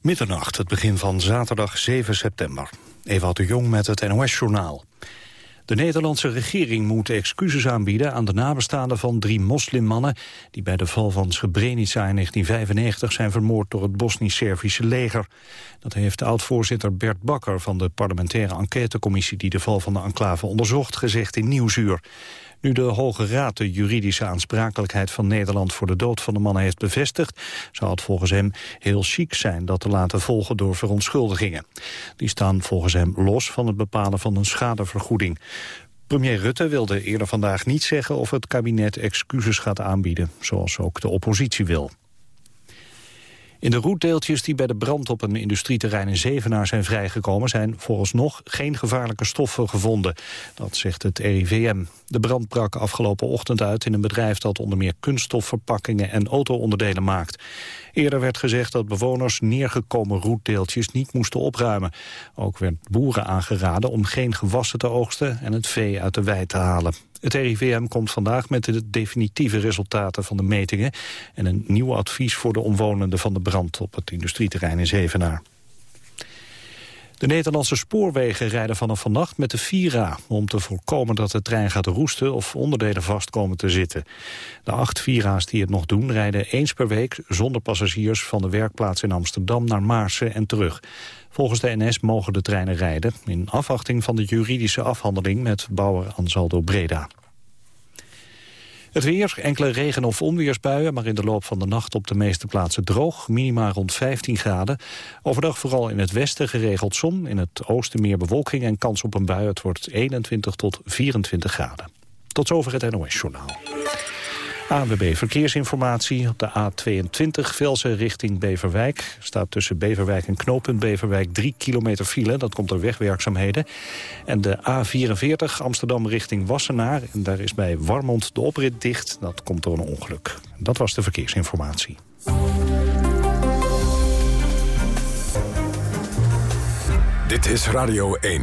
Middernacht, het begin van zaterdag 7 september. Ewout de Jong met het NOS-journaal. De Nederlandse regering moet excuses aanbieden aan de nabestaanden van drie moslimmannen die bij de val van Srebrenica in 1995 zijn vermoord door het Bosnisch-Servische leger. Dat heeft oud-voorzitter Bert Bakker van de parlementaire enquêtecommissie die de val van de enclave onderzocht gezegd in Nieuwsuur. Nu de Hoge Raad de juridische aansprakelijkheid van Nederland voor de dood van de mannen heeft bevestigd, zou het volgens hem heel chic zijn dat te laten volgen door verontschuldigingen. Die staan volgens hem los van het bepalen van een schadevergoeding. Premier Rutte wilde eerder vandaag niet zeggen of het kabinet excuses gaat aanbieden, zoals ook de oppositie wil. In de roetdeeltjes die bij de brand op een industrieterrein in Zevenaar zijn vrijgekomen... zijn vooralsnog geen gevaarlijke stoffen gevonden. Dat zegt het RIVM. De brand brak afgelopen ochtend uit in een bedrijf... dat onder meer kunststofverpakkingen en auto-onderdelen maakt. Eerder werd gezegd dat bewoners neergekomen roetdeeltjes niet moesten opruimen. Ook werd boeren aangeraden om geen gewassen te oogsten... en het vee uit de wei te halen. Het RIVM komt vandaag met de definitieve resultaten van de metingen... en een nieuw advies voor de omwonenden van de brand op het industrieterrein in Zevenaar. De Nederlandse spoorwegen rijden vanaf vannacht met de Vira... om te voorkomen dat de trein gaat roesten of onderdelen vast komen te zitten. De acht Vira's die het nog doen rijden eens per week... zonder passagiers van de werkplaats in Amsterdam naar Maarsen en terug. Volgens de NS mogen de treinen rijden... in afwachting van de juridische afhandeling met bouwer Ansaldo Breda. Het weer, enkele regen- of onweersbuien... maar in de loop van de nacht op de meeste plaatsen droog. Minima rond 15 graden. Overdag vooral in het westen geregeld zon. In het oosten meer bewolking en kans op een bui. Het wordt 21 tot 24 graden. Tot zover het NOS-journaal. ANWB Verkeersinformatie op de A22 Velsen richting Beverwijk. Staat tussen Beverwijk en knooppunt Beverwijk 3 kilometer file. Dat komt door wegwerkzaamheden. En de A44 Amsterdam richting Wassenaar. En daar is bij Warmond de oprit dicht. Dat komt door een ongeluk. Dat was de verkeersinformatie. Dit is Radio 1.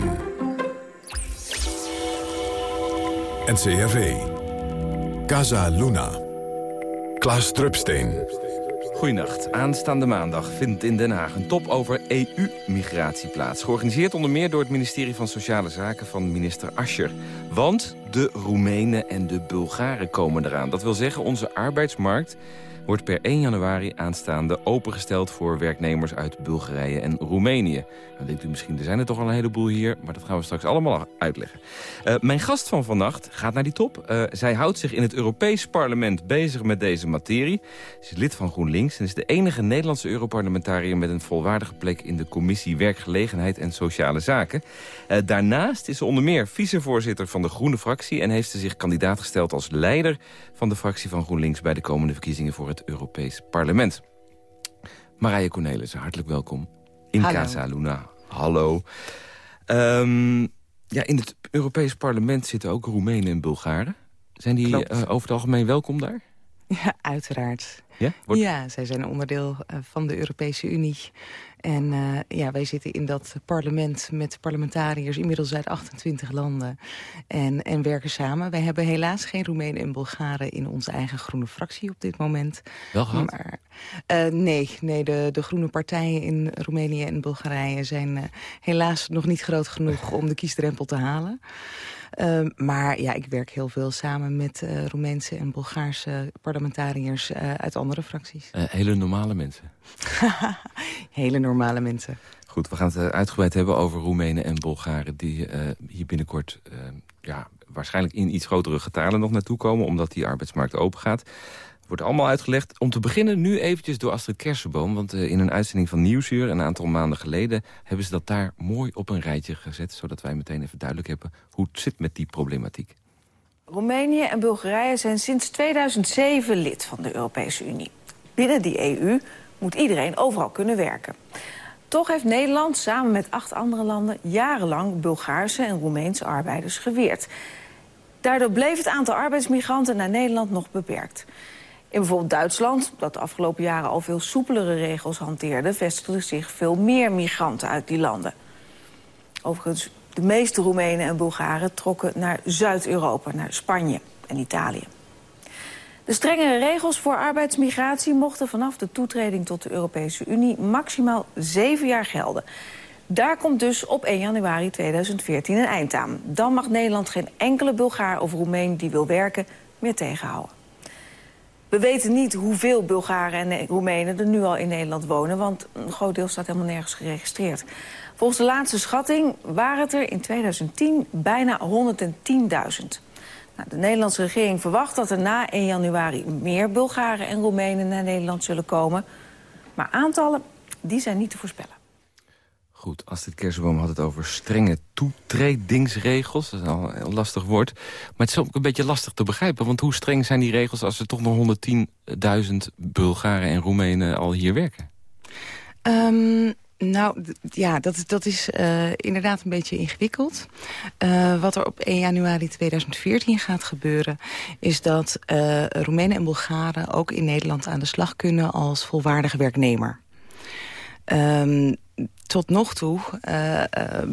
NCRV. Casa Luna. Klaas Drupsteen. Goedenacht. Aanstaande maandag vindt in Den Haag een top over EU-migratie plaats. Georganiseerd onder meer door het ministerie van Sociale Zaken van minister Ascher. Want de Roemenen en de Bulgaren komen eraan. Dat wil zeggen, onze arbeidsmarkt wordt per 1 januari aanstaande opengesteld voor werknemers uit Bulgarije en Roemenië. Dan denkt u misschien, er zijn er toch al een heleboel hier, maar dat gaan we straks allemaal uitleggen. Uh, mijn gast van vannacht gaat naar die top. Uh, zij houdt zich in het Europees Parlement bezig met deze materie. Ze is lid van GroenLinks en is de enige Nederlandse Europarlementariër met een volwaardige plek in de commissie Werkgelegenheid en Sociale Zaken. Uh, daarnaast is ze onder meer vicevoorzitter van de Groene fractie en heeft ze zich kandidaat gesteld als leider van de fractie van GroenLinks bij de komende verkiezingen voor het Europees Parlement. Marije Cornelissen, hartelijk welkom in Hallo. Casa Luna. Hallo. Um, ja, in het Europees Parlement zitten ook Roemenen en Bulgaren. Zijn die uh, over het algemeen welkom daar? Ja, uiteraard. Ja? Wordt... ja, zij zijn onderdeel uh, van de Europese Unie. En uh, ja, wij zitten in dat parlement met parlementariërs inmiddels uit 28 landen. En, en werken samen. Wij hebben helaas geen Roemenen en Bulgaren in onze eigen groene fractie op dit moment. Wel gehad? Maar, uh, nee, nee de, de groene partijen in Roemenië en Bulgarije zijn uh, helaas nog niet groot genoeg om de kiesdrempel te halen. Uh, maar ja, ik werk heel veel samen met uh, Roemeense en Bulgaarse parlementariërs uh, uit andere fracties. hele normale mensen? hele normale mensen. Goed, we gaan het uitgebreid hebben over Roemenen en Bulgaren... die hier binnenkort ja, waarschijnlijk in iets grotere getalen nog naartoe komen... omdat die arbeidsmarkt open gaat. Wordt allemaal uitgelegd. Om te beginnen nu eventjes door Astrid Kersenboom. Want uh, in een uitzending van Nieuwsuur een aantal maanden geleden... hebben ze dat daar mooi op een rijtje gezet. Zodat wij meteen even duidelijk hebben hoe het zit met die problematiek. Roemenië en Bulgarije zijn sinds 2007 lid van de Europese Unie. Binnen die EU moet iedereen overal kunnen werken. Toch heeft Nederland samen met acht andere landen... jarenlang Bulgaarse en Roemeense arbeiders geweerd. Daardoor bleef het aantal arbeidsmigranten naar Nederland nog beperkt. In bijvoorbeeld Duitsland, dat de afgelopen jaren al veel soepelere regels hanteerde... vestigden zich veel meer migranten uit die landen. Overigens, de meeste Roemenen en Bulgaren trokken naar Zuid-Europa, naar Spanje en Italië. De strengere regels voor arbeidsmigratie mochten vanaf de toetreding tot de Europese Unie maximaal zeven jaar gelden. Daar komt dus op 1 januari 2014 een eind aan. Dan mag Nederland geen enkele Bulgaar of Roemeen die wil werken meer tegenhouden. We weten niet hoeveel Bulgaren en Roemenen er nu al in Nederland wonen... want een groot deel staat helemaal nergens geregistreerd. Volgens de laatste schatting waren het er in 2010 bijna 110.000. Nou, de Nederlandse regering verwacht dat er na 1 januari... meer Bulgaren en Roemenen naar Nederland zullen komen. Maar aantallen die zijn niet te voorspellen. Goed, Astrid Kersenboom had het over strenge toetredingsregels. Dat is al een lastig woord. Maar het is ook een beetje lastig te begrijpen. Want hoe streng zijn die regels als er toch nog 110.000 Bulgaren en Roemenen al hier werken? Um, nou, ja, dat, dat is uh, inderdaad een beetje ingewikkeld. Uh, wat er op 1 januari 2014 gaat gebeuren... is dat uh, Roemenen en Bulgaren ook in Nederland aan de slag kunnen... als volwaardige werknemer. Um, tot nog toe uh, uh,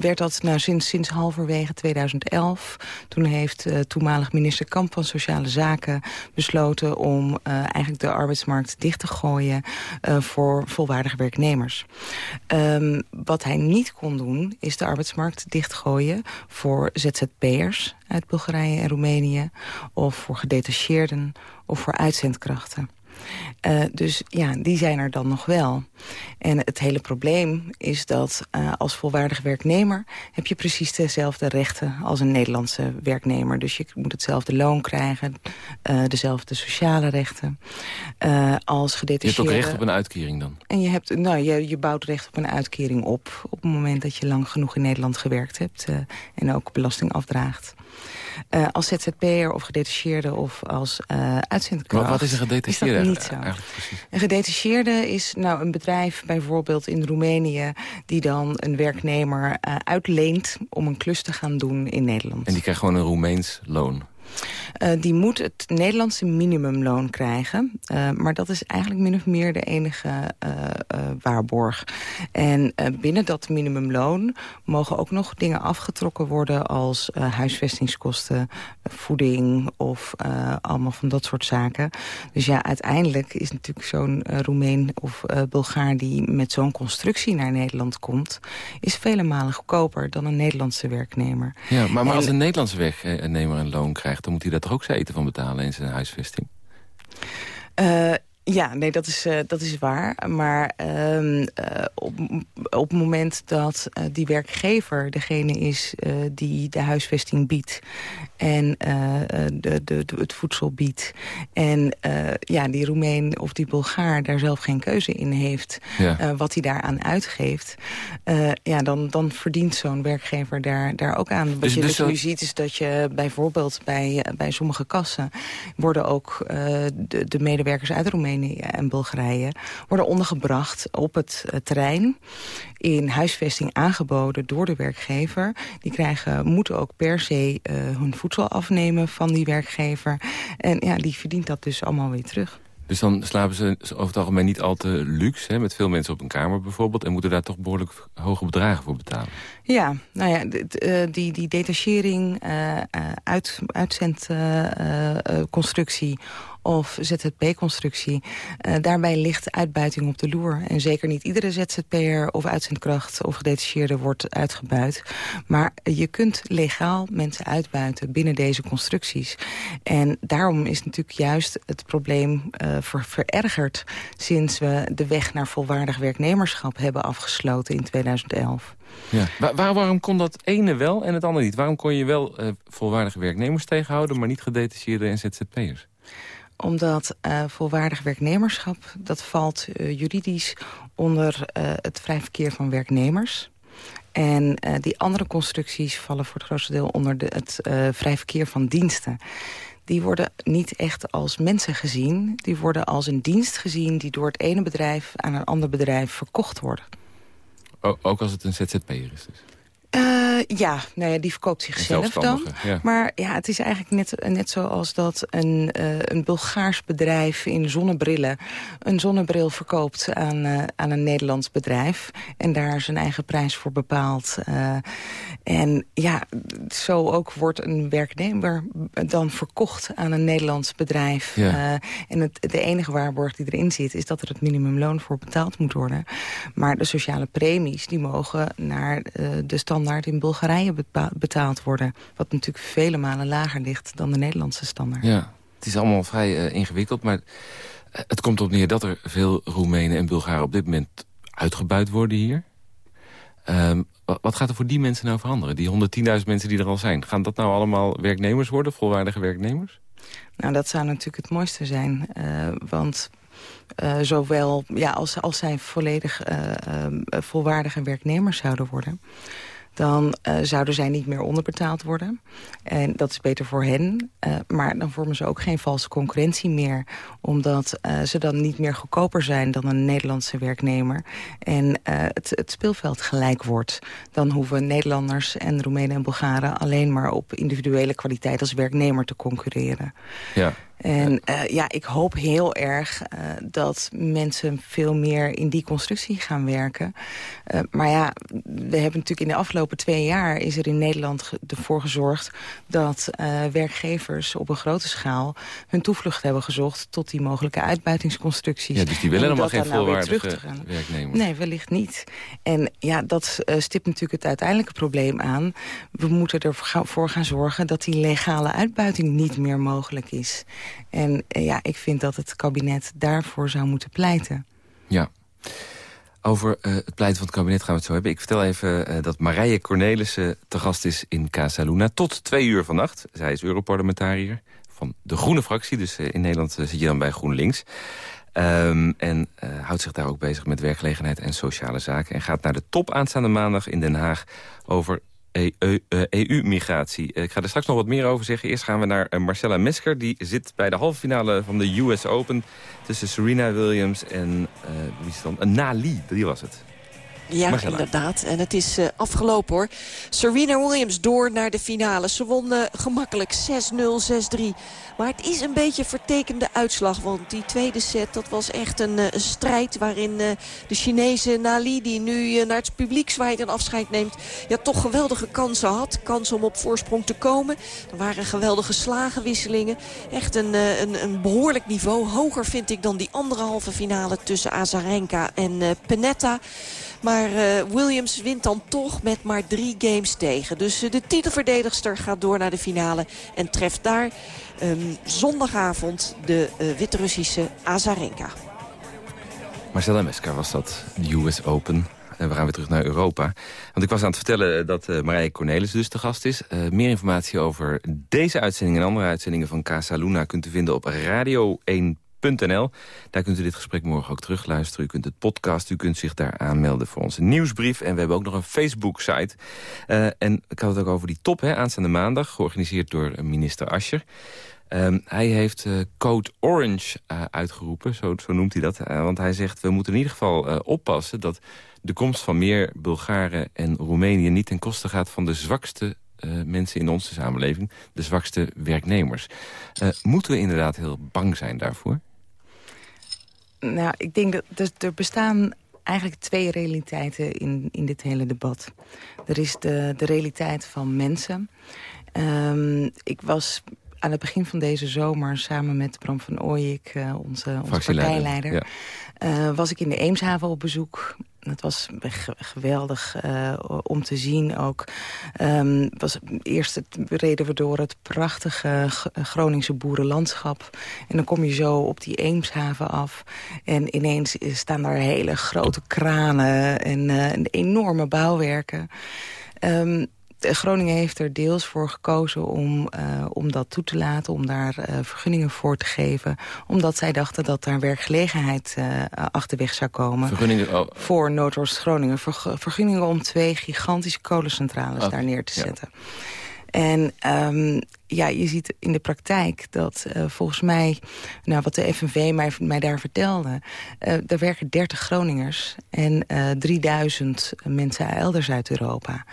werd dat nou, sinds, sinds halverwege 2011. Toen heeft uh, toenmalig minister Kamp van Sociale Zaken besloten... om eigenlijk de arbeidsmarkt dicht te gooien voor volwaardige werknemers. Um, wat hij niet kon doen, is de arbeidsmarkt dichtgooien... voor ZZP'ers uit Bulgarije en Roemenië... of voor gedetacheerden of voor uitzendkrachten. Uh, dus ja, die zijn er dan nog wel. En het hele probleem is dat uh, als volwaardig werknemer... heb je precies dezelfde rechten als een Nederlandse werknemer. Dus je moet hetzelfde loon krijgen, uh, dezelfde sociale rechten. als gedetacheerde... Je hebt ook recht op een uitkering dan? En je, hebt, nou, je, je bouwt recht op een uitkering op... op het moment dat je lang genoeg in Nederland gewerkt hebt... en ook belasting afdraagt. Uh, als ZZP'er of gedetacheerde of als uh, uitzendkracht. Maar wat is een gedetacheerde? Is niet zo. Een gedetacheerde is nou een bedrijf bijvoorbeeld in Roemenië... die dan een werknemer uh, uitleent om een klus te gaan doen in Nederland. En die krijgt gewoon een Roemeens loon? Uh, die moet het Nederlandse minimumloon krijgen. Uh, maar dat is eigenlijk min of meer de enige uh, waarborg. En binnen dat minimumloon mogen ook nog dingen afgetrokken worden... als huisvestingskosten, voeding of allemaal van dat soort zaken. Dus ja, uiteindelijk is natuurlijk zo'n Roemeen of Bulgaar... die met zo'n constructie naar Nederland komt... is vele malen goedkoper dan een Nederlandse werknemer. Ja, maar, maar en, als een Nederlandse werknemer een loon krijgt... dan moet hij daar toch ook zijn eten van betalen in zijn huisvesting? Uh, ja, nee, dat is, uh, dat is waar. Maar uh, op, op het moment dat uh, die werkgever degene is die de huisvesting biedt... en de, de, de, het voedsel biedt... en ja, die Roemeen of die Bulgaar daar zelf geen keuze in heeft... Ja. wat hij daaraan uitgeeft... ja, dan, dan verdient zo'n werkgever daar, daar ook aan. Wat dus, je dus, dus nu ziet is dat je bijvoorbeeld bij, bij sommige kassen... worden ook de, de medewerkers uit Roemenië en Bulgarije worden ondergebracht op het uh, terrein in huisvesting aangeboden door de werkgever. Die krijgen, moeten ook per se uh, hun voedsel afnemen van die werkgever. En ja, die verdient dat dus allemaal weer terug. Dus dan slapen ze over het algemeen niet al te luxe, hè, met veel mensen op een kamer bijvoorbeeld... en moeten daar toch behoorlijk hoge bedragen voor betalen? Ja, nou ja, die, die detachering, uh, uit, uitzendconstructie... Uh, of ZZP-constructie. Uh, daarbij ligt uitbuiting op de loer. En zeker niet iedere ZZP'er of uitzendkracht of gedetacheerde wordt uitgebuit. Maar je kunt legaal mensen uitbuiten binnen deze constructies. En daarom is natuurlijk juist het probleem ver verergerd... sinds we de weg naar volwaardig werknemerschap hebben afgesloten in 2011. Ja. Waar, waarom kon dat ene wel en het andere niet? Waarom kon je wel uh, volwaardige werknemers tegenhouden... maar niet gedetacheerde en ZZP'ers? Omdat uh, volwaardig werknemerschap... dat valt uh, juridisch onder uh, het vrij verkeer van werknemers. En die andere constructies vallen voor het grootste deel... onder de, het vrij verkeer van diensten. Die worden niet echt als mensen gezien. Die worden als een dienst gezien... die door het ene bedrijf aan een ander bedrijf verkocht worden. O ook als het een ZZP'er is dus? Uh, ja, nou ja, die verkoopt zichzelf dan. Maar ja, het is eigenlijk net, net zoals dat een, uh, een Bulgaars bedrijf in zonnebrillen... een zonnebril verkoopt aan, uh, aan een Nederlands bedrijf. En daar zijn eigen prijs voor bepaalt. en ja, zo ook wordt een werknemer dan verkocht aan een Nederlands bedrijf. Ja. en het, de enige waarborg die erin zit... is dat er het minimumloon voor betaald moet worden. Maar de sociale premies die mogen naar de stand standaard in Bulgarije betaald worden. Wat natuurlijk vele malen lager ligt dan de Nederlandse standaard. Ja, het is allemaal vrij uh, ingewikkeld, maar eh, het komt op neer dat er veel Roemenen en Bulgaren op dit moment uitgebuit worden hier. Um, wat gaat er voor die mensen nou veranderen? Die 110.000 mensen die er al zijn. Gaan dat nou allemaal werknemers worden, volwaardige werknemers? Nou, dat zou natuurlijk het mooiste zijn. Uh, want uh, zowel ja, als, als zij volledig uh, volwaardige werknemers zouden worden dan uh, zouden zij niet meer onderbetaald worden. En dat is beter voor hen. Uh, maar dan vormen ze ook geen valse concurrentie meer. Omdat uh, ze dan niet meer goedkoper zijn dan een Nederlandse werknemer. En het, het speelveld gelijk wordt. Dan hoeven Nederlanders en Roemenen en Bulgaren... alleen maar op individuele kwaliteit als werknemer te concurreren. Ja. En uh, ja, ik hoop heel erg uh, dat mensen veel meer in die constructie gaan werken. Uh, maar ja, we hebben natuurlijk in de afgelopen twee jaar... is er in Nederland ervoor gezorgd dat werkgevers op een grote schaal... hun toevlucht hebben gezocht tot die mogelijke uitbuitingsconstructies. Ja, dus die willen helemaal geen nou volwaardige werknemers? Nee, wellicht niet. En ja, dat stipt natuurlijk het uiteindelijke probleem aan. We moeten ervoor gaan zorgen dat die legale uitbuiting niet meer mogelijk is. En eh, ja, ik vind dat het kabinet daarvoor zou moeten pleiten. Ja. Over uh, het pleiten van het kabinet gaan we het zo hebben. Ik vertel even uh, dat Marije Cornelissen te gast is in Casa Luna. Tot twee uur vannacht. Zij is Europarlementariër van de Groene fractie. Dus in Nederland zit je dan bij GroenLinks. Um, en houdt zich daar ook bezig met werkgelegenheid en sociale zaken. En gaat naar de top aanstaande maandag in Den Haag... over EU-migratie. E eh, ik ga er straks nog wat meer over zeggen. Eerst gaan we naar eh, Marcella Mesker. Die zit bij de halve finale van de US Open... tussen Serena Williams en uh, wie is dan? Nali, die was het. Ja, inderdaad. En het is uh, afgelopen hoor. Serena Williams door naar de finale. Ze won uh, gemakkelijk 6-0, 6-3. Maar het is een beetje vertekende uitslag. Want die tweede set, dat was echt een, uh, een strijd... waarin de Chinese Nali, die nu naar het publiek zwaait en afscheid neemt... ja, toch geweldige kansen had. Kansen om op voorsprong te komen. Er waren geweldige slagenwisselingen. Echt een, een, een behoorlijk niveau. Hoger vind ik dan die andere halve finale tussen Azarenka en Penetta. Maar eh, Williams wint dan toch met maar drie games tegen. Dus eh, de titelverdedigster gaat door naar de finale en treft daar ehm, zondagavond de eh, Wit-Russische Azarenka. Marcella Meska was dat, de US Open. En we gaan weer terug naar Europa. Want ik was aan het vertellen dat uh, Marije Cornelis dus de gast is. Meer informatie over deze uitzending en andere uitzendingen van Casa Luna... kunt u vinden op Radio 1. NL Daar kunt u dit gesprek morgen ook terugluisteren. U kunt het podcast, u kunt zich daar aanmelden voor onze nieuwsbrief. En we hebben ook nog een Facebook-site. Eh, en ik had het ook over die top hè, aanstaande maandag... georganiseerd door minister Ascher. Ehm, hij heeft eh, Code Orange eh, uitgeroepen, zo, zo, noemt hij dat. Want hij zegt, we moeten in ieder geval oppassen... dat de komst van meer Bulgaren en Roemenië niet ten koste gaat... van de zwakste mensen in onze samenleving, de zwakste werknemers. moeten we inderdaad heel bang zijn daarvoor? Nou, ik denk dat er bestaan eigenlijk twee realiteiten in, in dit hele debat. Er is de, de realiteit van mensen. Um, ik was aan het begin van deze zomer samen met Bram van Ooyik, uh, onze, onze partijleider... Ja. Uh, was ik in de Eemshaven op bezoek. Het was geweldig uh, om te zien ook. Um, was, eerst reden we door het prachtige Groningse boerenlandschap. En dan kom je zo op die Eemshaven af. En ineens staan daar hele grote kranen en uh, enorme bouwwerken. Um, Groningen heeft er deels voor gekozen om, uh, om dat toe te laten, om daar uh, vergunningen voor te geven. Omdat zij dachten dat daar werkgelegenheid uh, achterweg zou komen. Vergunningen oh. Voor Noordoost-Groningen. Vergunningen om twee gigantische kolencentrales daar neer te zetten. En um, ja, je ziet in de praktijk dat uh, volgens mij... Nou, wat de FNV mij, mij daar vertelde... Uh, er werken 30 Groningers en 3000 mensen elders uit Europa.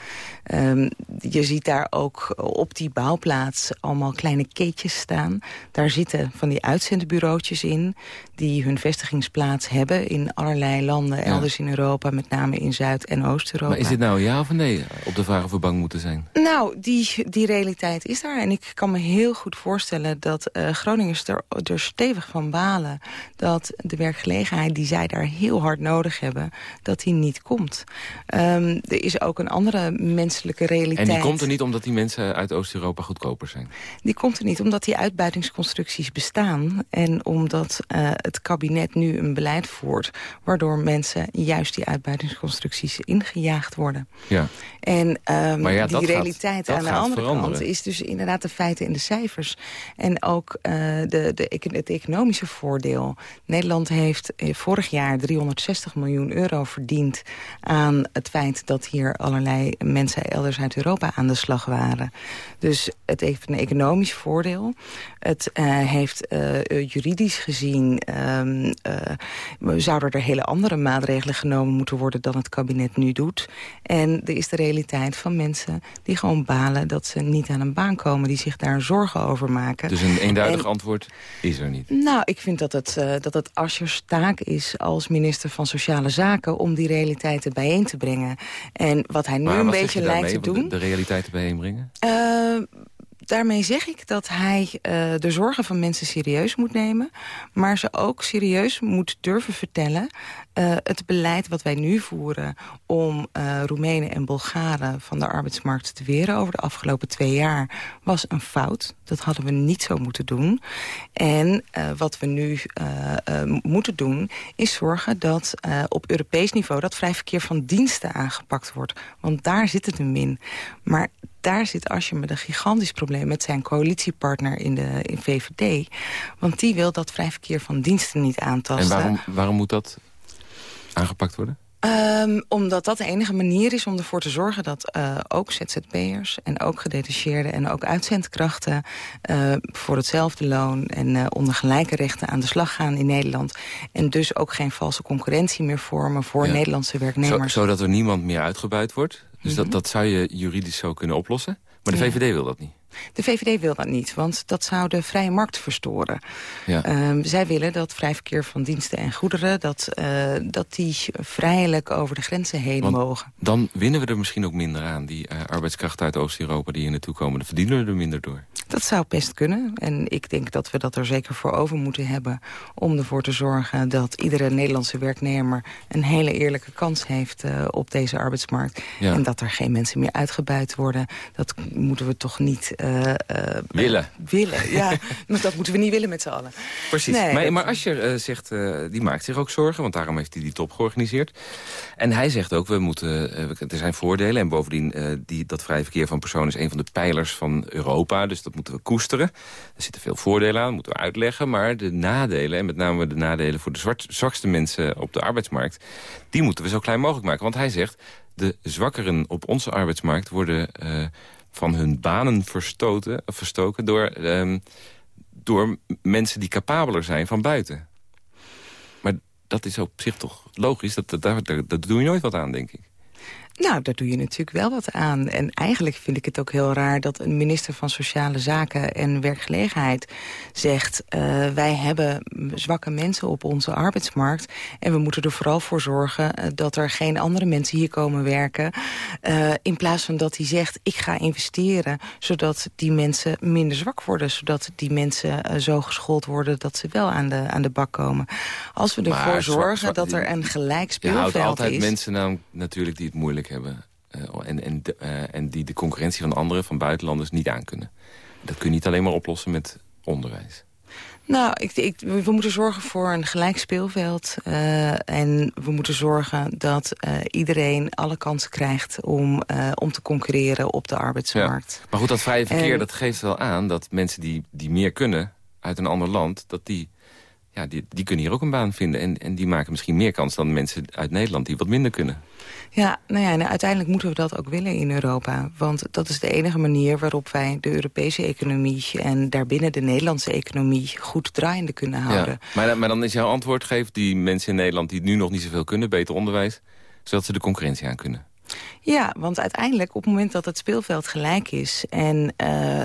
Um, je ziet daar ook op die bouwplaats allemaal kleine keetjes staan. Daar zitten van die uitzendbureautjes in... die hun vestigingsplaats hebben in allerlei landen elders in Europa... met name in Zuid- en Oost-Europa. Maar is dit nou ja of nee op de vraag of we bang moeten zijn? Nou, die, die realiteit is daar. En ik kan me heel goed voorstellen dat uh, Groningers er, er stevig van balen... dat de werkgelegenheid die zij daar heel hard nodig hebben... dat die niet komt. Um, er is ook een andere menselijke realiteit. En die komt er niet omdat die mensen uit Oost-Europa goedkoper zijn? Die komt er niet omdat die uitbuitingsconstructies bestaan... en omdat uh, het kabinet nu een beleid voert... waardoor mensen juist die uitbuitingsconstructies ingejaagd worden. Ja. En um, ja, die realiteit gaat, aan de andere veranderen. kant is dus inderdaad de feiten en de cijfers. En ook uh, de, de, het economische voordeel. Nederland heeft vorig jaar 360 miljoen euro verdiend... aan het feit dat hier allerlei mensen elders uit Europa aan de slag waren. Dus het heeft een economisch voordeel. Het uh, heeft juridisch gezien... Um, zouden er hele andere maatregelen genomen moeten worden... dan het kabinet nu doet. En er is de realiteit van mensen die gewoon balen... dat ze niet aan een baan komen, die zich daar zorgen over maken. Dus een eenduidig antwoord is er niet? Nou, ik vind dat het, uh, dat het Aschers taak is als minister van Sociale Zaken... om die realiteiten bijeen te brengen. En wat hij nu maar een beetje lijkt te doen... De, de realiteiten bijeenbrengen? Uh, daarmee zeg ik dat hij uh, de zorgen van mensen serieus moet nemen... maar ze ook serieus moet durven vertellen... Uh, het beleid wat wij nu voeren om uh, Roemenen en Bulgaren... van de arbeidsmarkt te weren over de afgelopen twee jaar... was een fout. Dat hadden we niet zo moeten doen. En wat we nu moeten doen... is zorgen dat op Europees niveau... dat vrij verkeer van diensten aangepakt wordt. Want daar zit het hem in. Maar daar zit Asje met een gigantisch probleem met zijn coalitiepartner in de in VVD. Want die wil dat vrij verkeer van diensten niet aantasten. En waarom, waarom moet dat aangepakt worden? Um, omdat dat de enige manier is om ervoor te zorgen dat uh, ook ZZP'ers... en ook gedetacheerden en ook uitzendkrachten... Uh, voor hetzelfde loon en uh, onder gelijke rechten aan de slag gaan in Nederland. En dus ook geen valse concurrentie meer vormen voor ja. Nederlandse werknemers. Zo, zodat er niemand meer uitgebuit wordt? Dus mm -hmm. dat, dat zou je juridisch zo kunnen oplossen? Maar de VVD ja. wil dat niet? De VVD wil dat niet, want dat zou de vrije markt verstoren. Ja. Um, zij willen dat vrij verkeer van diensten en goederen... dat, uh, dat die vrijelijk over de grenzen heen want mogen. Dan winnen we er misschien ook minder aan. Die uh, arbeidskrachten uit Oost-Europa die hier naartoe komen... dan verdienen we er minder door. Dat zou best kunnen. En ik denk dat we dat er zeker voor over moeten hebben... om ervoor te zorgen dat iedere Nederlandse werknemer... een hele eerlijke kans heeft uh, op deze arbeidsmarkt. Ja. En dat er geen mensen meer uitgebuit worden. Dat moeten we toch niet... Uh, uh, willen. Willen, ja. maar dat moeten we niet willen met z'n allen. Precies. Nee, maar, dat... maar Asscher zegt, die maakt zich ook zorgen... want daarom heeft hij die top georganiseerd. En hij zegt ook, we moeten, er zijn voordelen... en bovendien, die, dat vrije verkeer van personen... is een van de pijlers van Europa, dus dat moeten we koesteren. Er zitten veel voordelen aan, moeten we uitleggen... maar de nadelen, en met name de nadelen... voor de zwakste mensen op de arbeidsmarkt... die moeten we zo klein mogelijk maken. Want hij zegt, de zwakkeren op onze arbeidsmarkt worden van hun banen verstoten, verstoken door, um, door mensen die capabeler zijn van buiten. Maar dat is op zich toch logisch, dat, dat, dat, dat doe je nooit wat aan, denk ik. Nou, daar doe je natuurlijk wel wat aan. En eigenlijk vind ik het ook heel raar dat een minister van Sociale Zaken en Werkgelegenheid zegt... Uh, wij hebben zwakke mensen op onze arbeidsmarkt... en we moeten er vooral voor zorgen uh, dat er geen andere mensen hier komen werken... Uh, in plaats van dat hij zegt, ik ga investeren... zodat die mensen minder zwak worden. Zodat die mensen zo geschoold worden dat ze wel aan de, aan de bak komen. Als we ervoor maar, zorgen dat er een gelijk speelveld is... Je houdt altijd mensen nou, natuurlijk die het moeilijk hebben. Uh, en, en, uh, en die de concurrentie van anderen, van buitenlanders, niet aankunnen. Dat kun je niet alleen maar oplossen met onderwijs. Nou, ik, ik, we moeten zorgen voor een gelijk speelveld. Uh, en we moeten zorgen dat iedereen alle kansen krijgt om, om te concurreren op de arbeidsmarkt. Ja. Maar goed, dat vrije verkeer, dat geeft wel aan dat mensen die, die meer kunnen uit een ander land... dat die ja, die, die kunnen hier ook een baan vinden. En, en die maken misschien meer kans dan mensen uit Nederland die wat minder kunnen. Ja, nou ja, en uiteindelijk moeten we dat ook willen in Europa. Want dat is de enige manier waarop wij de Europese economie... en daarbinnen de Nederlandse economie goed draaiende kunnen houden. Ja, maar, maar dan is jouw antwoord, geeft die mensen in Nederland... die nu nog niet zoveel kunnen, beter onderwijs... zodat ze de concurrentie aan kunnen. Ja, want uiteindelijk op het moment dat het speelveld gelijk is... en uh,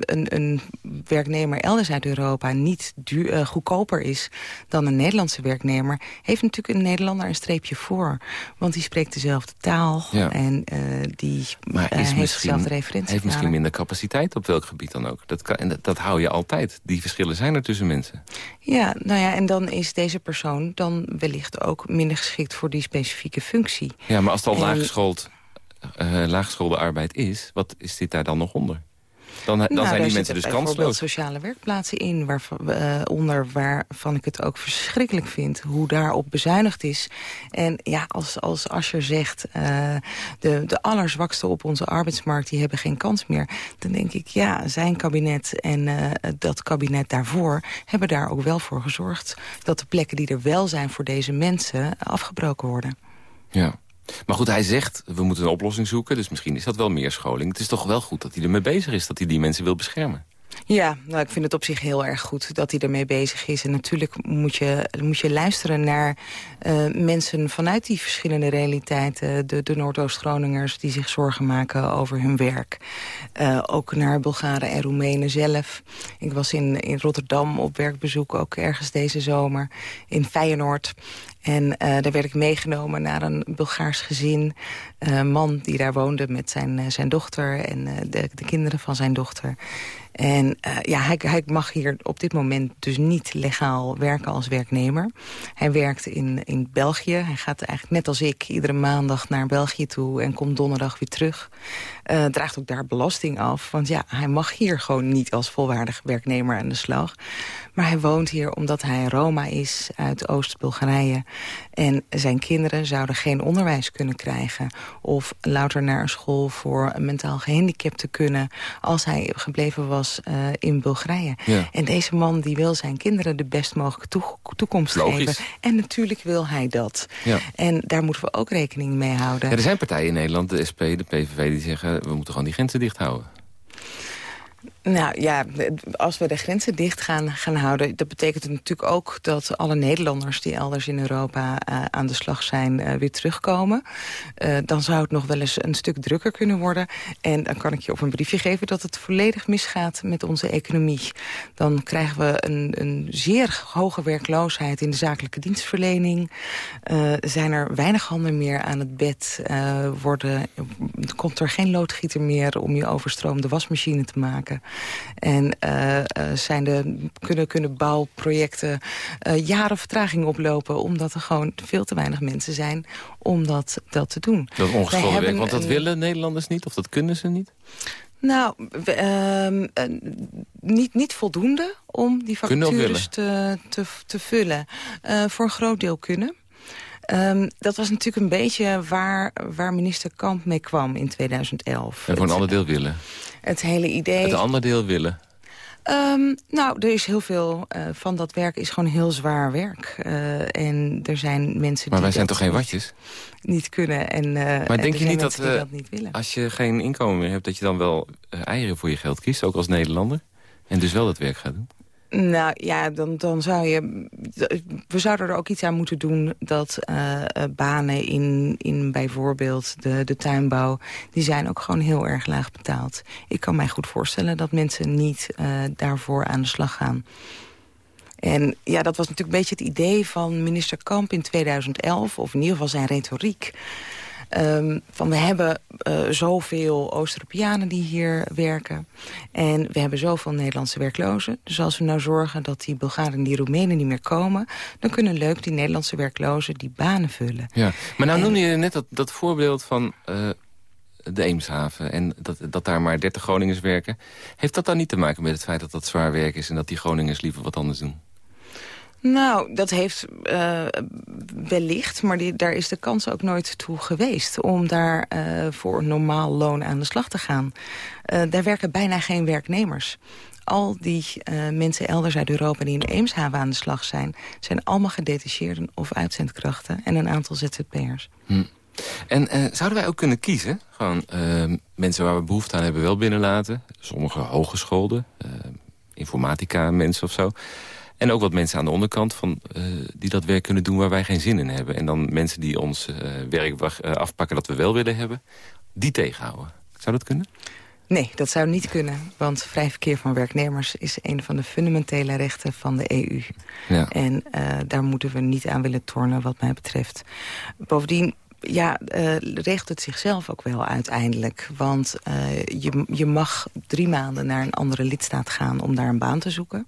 een, een, werknemer elders uit Europa niet duur, uh, goedkoper is dan een Nederlandse werknemer... heeft natuurlijk een Nederlander een streepje voor. Want die spreekt dezelfde taal ja. en uh, die maar is heeft dezelfde referentie. heeft misschien minder capaciteit op welk gebied dan ook. Dat, kan, en dat, dat hou je altijd. Die verschillen zijn er tussen mensen. Ja, nou ja, en dan is deze persoon dan wellicht ook minder geschikt voor die specifieke functie. Ja, maar als het al en... laaggeschoold, uh, laaggeschoolde arbeid is, wat is dit daar dan nog onder? Dan, dan nou, zijn die mensen dus kansloos. bijvoorbeeld sociale werkplaatsen in, waarvan, uh, onder waarvan ik het ook verschrikkelijk vind... hoe daarop bezuinigd is. En ja, als, als Asscher zegt, uh, de, de allerzwakste op onze arbeidsmarkt... die hebben geen kans meer, dan denk ik, ja, zijn kabinet en uh, dat kabinet daarvoor... hebben daar ook wel voor gezorgd dat de plekken die er wel zijn voor deze mensen... afgebroken worden. Ja. Maar goed, hij zegt, we moeten een oplossing zoeken. Dus misschien is dat wel meer scholing. Het is toch wel goed dat hij ermee bezig is, dat hij die mensen wil beschermen. Ja, nou, ik vind het op zich heel erg goed dat hij ermee bezig is. En natuurlijk moet je, moet je luisteren naar uh, mensen vanuit die verschillende realiteiten. De, de Noordoost-Groningers die zich zorgen maken over hun werk. Uh, ook naar Bulgaren en Roemenen zelf. Ik was in, in Rotterdam op werkbezoek, ook ergens deze zomer. In Feyenoord. En uh, daar werd ik meegenomen naar een Bulgaars gezin. Uh, man die daar woonde met zijn, uh, zijn dochter en de, de kinderen van zijn dochter. En ja, hij, hij, mag hier op dit moment dus niet legaal werken als werknemer. Hij werkt in, in België. Hij gaat eigenlijk net als ik iedere maandag naar België toe... en komt donderdag weer terug. Uh, draagt ook daar belasting af. Want ja, hij mag hier gewoon niet als volwaardig werknemer aan de slag. Maar hij woont hier omdat hij Roma is uit Oost-Bulgarije. En zijn kinderen zouden geen onderwijs kunnen krijgen... of louter naar een school voor een mentaal gehandicapten kunnen... als hij gebleven was uh, in Bulgarije. Ja. En deze man die wil zijn kinderen de best mogelijke to toekomst Logisch. geven. En natuurlijk wil hij dat. Ja. En daar moeten we ook rekening mee houden. Ja, er zijn partijen in Nederland, de SP, de PVV, die zeggen... we moeten gewoon die grenzen dicht houden. Nou ja, als we de grenzen dicht gaan, gaan houden... dat betekent natuurlijk ook dat alle Nederlanders... die elders in Europa uh, aan de slag zijn, uh, weer terugkomen. Uh, dan zou het nog wel eens een stuk drukker kunnen worden. En dan kan ik je op een briefje geven dat het volledig misgaat met onze economie. Dan krijgen we een, een zeer hoge werkloosheid in de zakelijke dienstverlening. zijn er weinig handen meer aan het bed. worden, komt er geen loodgieter meer om je overstroomde wasmachine te maken. En uh, zijn de, kunnen, kunnen bouwprojecten uh, jaren vertraging oplopen... omdat er gewoon veel te weinig mensen zijn om dat, dat te doen. Dat is ongeschoolde werk, want dat een... willen Nederlanders niet? Of dat kunnen ze niet? Nou, uh, uh, niet, niet voldoende om die vacatures te, te, te vullen. Uh, voor een groot deel kunnen. Um, dat was natuurlijk een beetje waar, waar minister Kamp mee kwam in 2011. En voor een ander deel willen? Het hele idee... Het ander deel willen? Um, nou, er is heel veel uh, van dat werk is gewoon heel zwaar werk. Uh, en er zijn mensen maar wij die zijn toch geen watjes? Niet kunnen en uh, Maar denk je niet dat, dat niet willen. als je geen inkomen meer hebt... dat je dan wel eieren voor je geld kiest, ook als Nederlander? En dus wel dat werk gaat doen? Nou ja, dan, dan zou je... We zouden er ook iets aan moeten doen dat uh, banen in, in bijvoorbeeld de, de tuinbouw... die zijn ook gewoon heel erg laag betaald. Ik kan mij goed voorstellen dat mensen niet uh, daarvoor aan de slag gaan. En ja, dat was natuurlijk een beetje het idee van minister Kamp in 2011... of in ieder geval zijn retoriek... Um, van we hebben uh, zoveel Oost-Europeanen die hier werken. En we hebben zoveel Nederlandse werklozen. Dus als we nou zorgen dat die Bulgaren en die Roemenen niet meer komen... dan kunnen leuk die Nederlandse werklozen die banen vullen. Ja, maar nou en... noemde je net dat, dat voorbeeld van... Uh de Eemshaven en dat, dat daar maar 30 Groningers werken. Heeft dat dan niet te maken met het feit dat dat zwaar werk is... en dat die Groningers liever wat anders doen? Nou, dat heeft uh, wellicht, maar die, daar is de kans ook nooit toe geweest... om daar uh, voor normaal loon aan de slag te gaan. Uh, daar werken bijna geen werknemers. Al die mensen elders uit Europa die in Eemshaven aan de slag zijn... zijn allemaal gedetacheerden of uitzendkrachten en een aantal ZZP'ers. Hm. En zouden wij ook kunnen kiezen? Gewoon mensen waar we behoefte aan hebben wel binnenlaten. Sommige hogeschoolden, informatica mensen of zo... En ook wat mensen aan de onderkant van, uh, die dat werk kunnen doen waar wij geen zin in hebben. En dan mensen die ons uh, werk uh, afpakken dat we wel willen hebben, die tegenhouden. Zou dat kunnen? Nee, dat zou niet kunnen. Want vrij verkeer van werknemers is een van de fundamentele rechten van de EU. Ja. En daar moeten we niet aan willen tornen wat mij betreft. Bovendien ja, uh, regelt het zichzelf ook wel uiteindelijk. Want uh, je, je mag drie maanden naar een andere lidstaat gaan om daar een baan te zoeken.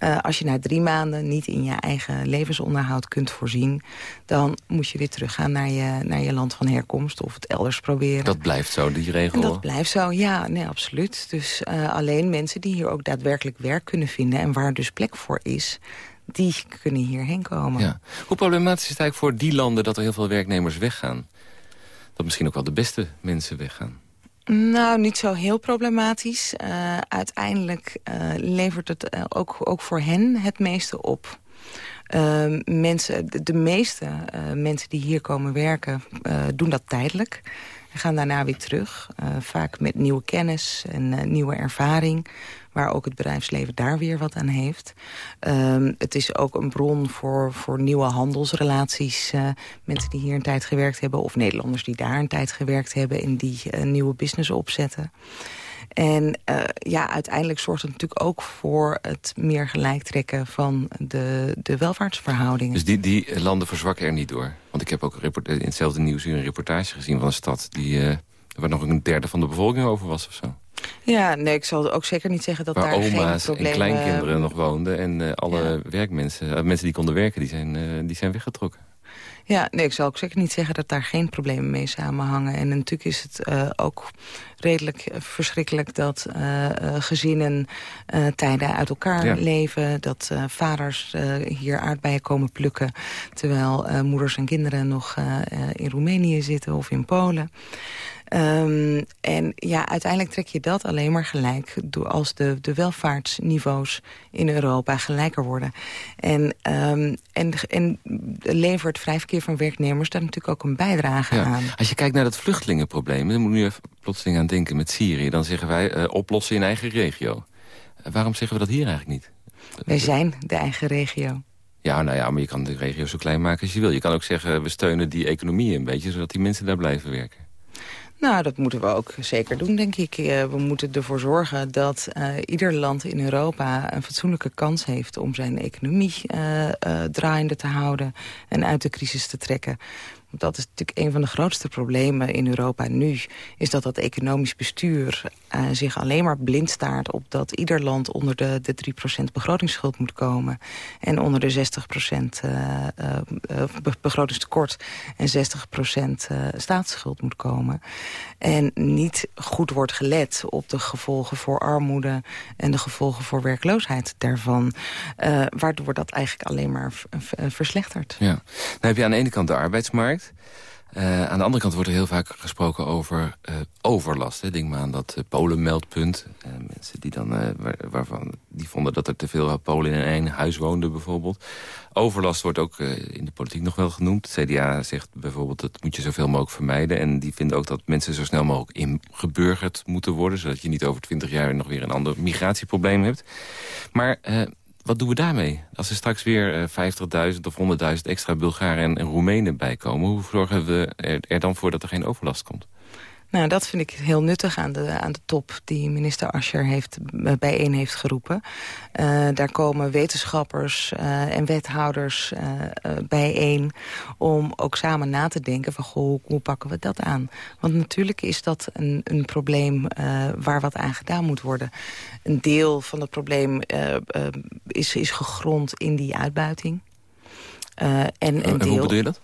Uh, als je na drie maanden niet in je eigen levensonderhoud kunt voorzien... dan moet je weer teruggaan naar je, naar je land van herkomst of het elders proberen. Dat blijft zo, die regel? En dat blijft zo, ja, nee, absoluut. Dus uh, alleen mensen die hier ook daadwerkelijk werk kunnen vinden... en waar dus plek voor is, die kunnen hierheen komen. Ja. Hoe problematisch is het eigenlijk voor die landen dat er heel veel werknemers weggaan? Dat misschien ook wel de beste mensen weggaan? Nou, niet zo heel problematisch. Uh, uiteindelijk uh, levert het uh, ook, ook voor hen het meeste op. Ehm, mensen, de, de meeste mensen die hier komen werken doen dat tijdelijk. En gaan daarna weer terug. vaak met nieuwe kennis en nieuwe ervaring waar ook het bedrijfsleven daar weer wat aan heeft. Um, het is ook een bron voor, voor nieuwe handelsrelaties. Uh, mensen die hier een tijd gewerkt hebben... of Nederlanders die daar een tijd gewerkt hebben... en die een uh, nieuwe business opzetten. En uh, ja, uiteindelijk zorgt het natuurlijk ook voor het meer gelijk trekken van de, de welvaartsverhoudingen. Dus die, die landen verzwakken er niet door? Want ik heb ook in hetzelfde nieuws een reportage gezien van een stad... Die, waar nog een derde van de bevolking over was of zo. Ja, nee, ik zal ook zeker niet zeggen dat Waar daar oma's geen problemen... en kleinkinderen nog woonden. En uh, alle ja. werkmensen, uh, mensen die konden werken, die zijn, uh, die zijn weggetrokken. Ja, nee, ik zal ook zeker niet zeggen dat daar geen problemen mee samenhangen. En natuurlijk is het uh, ook redelijk verschrikkelijk dat uh, gezinnen uh, tijden uit elkaar ja. leven. Dat vaders hier aardbeien komen plukken. Terwijl moeders en kinderen nog in Roemenië zitten of in Polen. Um, en ja, uiteindelijk trek je dat alleen maar gelijk... Als de, de welvaartsniveaus in Europa gelijker worden. En, um, en, en levert vrij verkeer van werknemers daar natuurlijk ook een bijdrage ja. aan. Als je kijkt naar dat vluchtelingenprobleem... dan moet nu even plotseling aan denken met Syrië. Dan zeggen wij uh, oplossen in eigen regio. Uh, waarom zeggen we dat hier eigenlijk niet? Wij zijn de eigen regio. Ja, nou ja, maar je kan de regio zo klein maken als je wil. Je kan ook zeggen, we steunen die economie een beetje... zodat die mensen daar blijven werken. Nou, dat moeten we ook zeker doen, denk ik. Uh, we moeten ervoor zorgen dat uh, ieder land in Europa een fatsoenlijke kans heeft... om zijn economie uh, draaiende te houden en uit de crisis te trekken dat is natuurlijk een van de grootste problemen in Europa nu... is dat dat economisch bestuur uh, zich alleen maar blind staart... op dat ieder land onder de, de 3% begrotingsschuld moet komen... en onder de 60% uh, uh, begrotingstekort en 60% staatsschuld moet komen. En niet goed wordt gelet op de gevolgen voor armoede... en de gevolgen voor werkloosheid daarvan. waardoor dat eigenlijk alleen maar verslechtert. Ja. Dan heb je aan de ene kant de arbeidsmarkt... Uh, aan de andere kant wordt er heel vaak gesproken over uh, overlast. Hè. Denk maar aan dat uh, Polen-meldpunt. mensen die, dan, waar, waarvan, die vonden dat er te veel Polen in één huis woonden bijvoorbeeld. Overlast wordt ook in de politiek nog wel genoemd. CDA zegt bijvoorbeeld dat moet je zoveel mogelijk vermijden. En die vinden ook dat mensen zo snel mogelijk ingeburgerd moeten worden. Zodat je niet over twintig jaar nog weer een ander migratieprobleem hebt. Maar wat doen we daarmee? Als er straks weer 50.000 of 100.000 extra Bulgaren en, en Roemenen bijkomen... hoe zorgen we er dan voor dat er geen overlast komt? Nou, dat vind ik heel nuttig aan de, aan de top die minister Ascher heeft, bijeen heeft geroepen. Uh, daar komen wetenschappers uh, en wethouders uh, bijeen om ook samen na te denken van goh, hoe, hoe pakken we dat aan? Want natuurlijk is dat een, een probleem waar wat aan gedaan moet worden. Een deel van het probleem is, is gegrond in die uitbuiting. en, en, en deel, hoe bedoel je dat?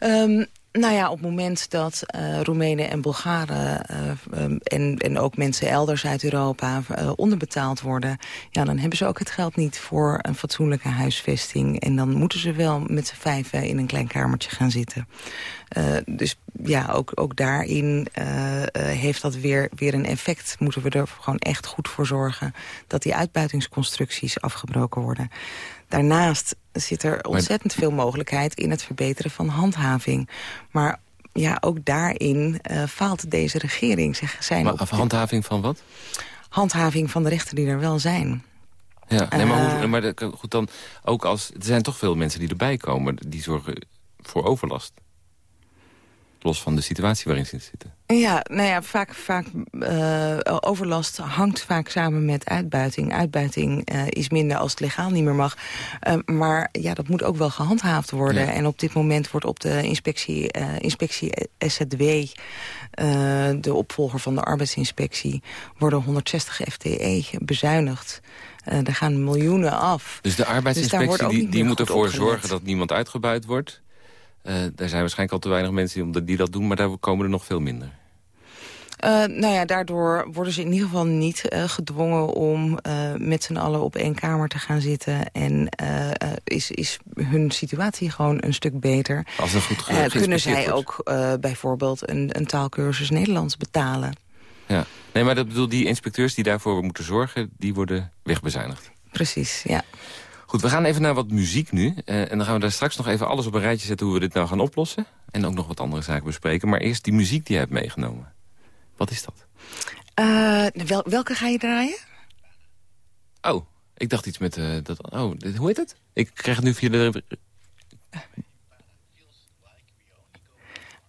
Um, Nou ja, op het moment dat uh, Roemenen en Bulgaren uh, en, en ook mensen elders uit Europa uh, onderbetaald worden... ja, dan hebben ze ook het geld niet voor een fatsoenlijke huisvesting. En dan moeten ze wel met z'n vijven in een klein kamertje gaan zitten. dus ja, ook, ook daarin heeft dat weer, weer een effect. Moeten we er gewoon echt goed voor zorgen dat die uitbuitingsconstructies afgebroken worden. Daarnaast zit er ontzettend veel mogelijkheid in het verbeteren van handhaving. Maar ja, ook daarin uh, faalt deze regering. Zeg, zijn maar handhaving van wat? Handhaving van de rechten die er wel zijn. Ja, nee, maar, hoe, eh, maar goed dan, ook als, er zijn toch veel mensen die erbij komen... die zorgen voor overlast. Los van de situatie waarin ze zitten. Ja, nou ja, vaak, vaak uh, overlast hangt vaak samen met uitbuiting. Uitbuiting uh, is minder als het legaal niet meer mag. Uh, maar ja, dat moet ook wel gehandhaafd worden. Ja. En op dit moment wordt op de inspectie, inspectie SZW... de opvolger van de arbeidsinspectie... worden 160 FTE bezuinigd. er gaan miljoenen af. Dus de arbeidsinspectie dus die, die moet ervoor zorgen dat niemand uitgebuit wordt... Uh, er zijn waarschijnlijk al te weinig mensen die dat doen... maar daar komen er nog veel minder. Uh, nou ja, daardoor worden ze in ieder geval niet uh, gedwongen om uh, met z'n allen op één kamer te gaan zitten. En is, is hun situatie gewoon een stuk beter. Als het goed Kunnen zij ook bijvoorbeeld een, een taalkursus Nederlands betalen. Ja, nee, maar dat bedoel, die inspecteurs die daarvoor moeten zorgen, die worden wegbezuinigd. Precies, ja. Goed, we gaan even naar wat muziek nu. Uh, en dan gaan we daar straks nog even alles op een rijtje zetten... hoe we dit nou gaan oplossen. En ook nog wat andere zaken bespreken. Maar eerst die muziek die je hebt meegenomen. Wat is dat? Uh, wel, welke ga je draaien? Oh, ik dacht iets met... Uh, dat, oh, dit, hoe heet het? Ik krijg het nu via de...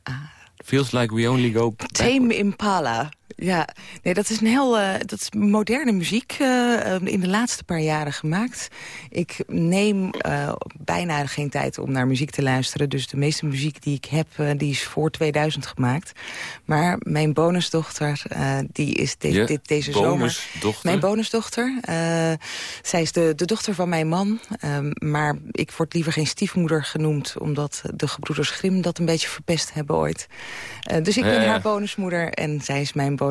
Ah. Feels like we only go... Tame Impala. Ja, nee, dat is een heel uh, dat is moderne muziek uh, in de laatste paar jaren gemaakt. Ik neem uh, bijna geen tijd om naar muziek te luisteren. Dus de meeste muziek die ik heb, die is voor 2000 gemaakt. Maar mijn bonusdochter, die is de, dit, deze bonusdochter? zomer... Mijn bonusdochter. zij is de, de dochter van mijn man. Ehm, maar ik word liever geen stiefmoeder genoemd... omdat de gebroeders Grim dat een beetje verpest hebben ooit. dus ik ben haar bonusmoeder en zij is mijn bonusdochter.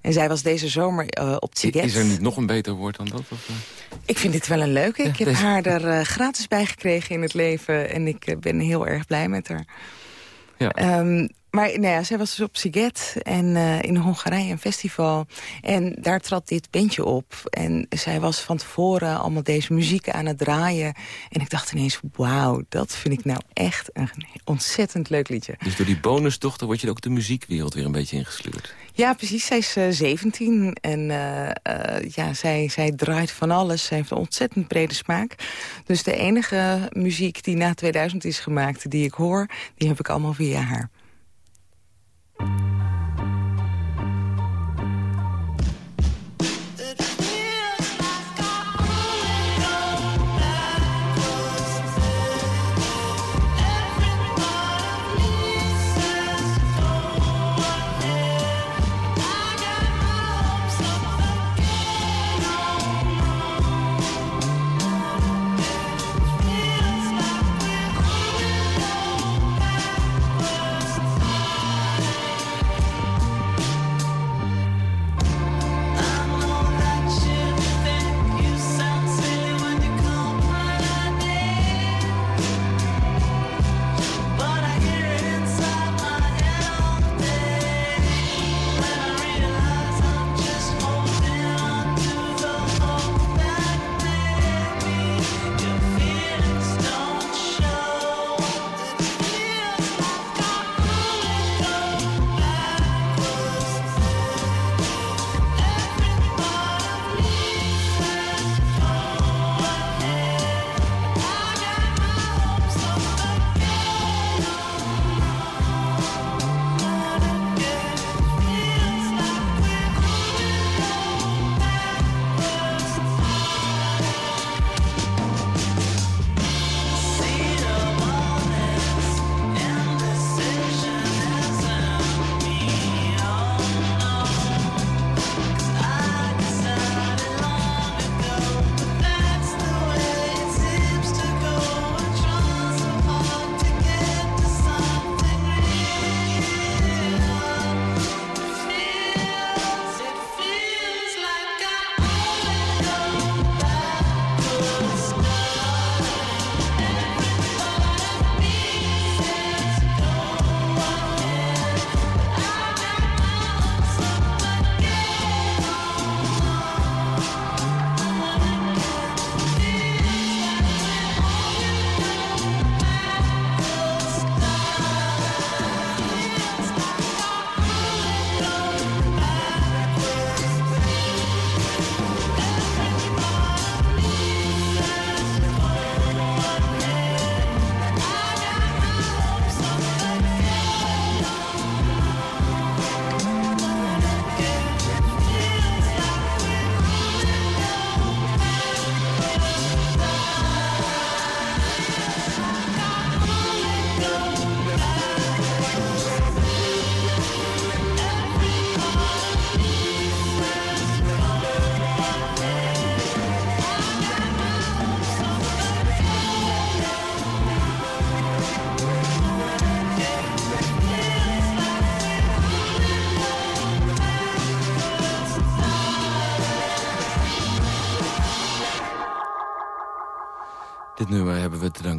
En zij was deze zomer uh, op Tiget. Is er niet nog een beter woord dan dat? Of, uh? Ik vind dit wel een leuke. Ik heb haar er uh, gratis bij gekregen in het leven. En ik ben heel erg blij met haar. Ja. Um, maar nou ja, zij was dus op Siget en uh, in Hongarije een festival. En daar trad dit bandje op. En zij was van tevoren allemaal deze muziek aan het draaien. En ik dacht ineens, wauw, dat vind ik nou echt een ontzettend leuk liedje. Dus door die bonusdochter word je ook de muziekwereld weer een beetje ingesleurd? Ja, precies. Zij is uh, 17 en uh, ja, zij, zij draait van alles. Zij heeft een ontzettend brede smaak. Dus de enige muziek die na 2000 is gemaakt, die ik hoor... die heb ik allemaal via haar.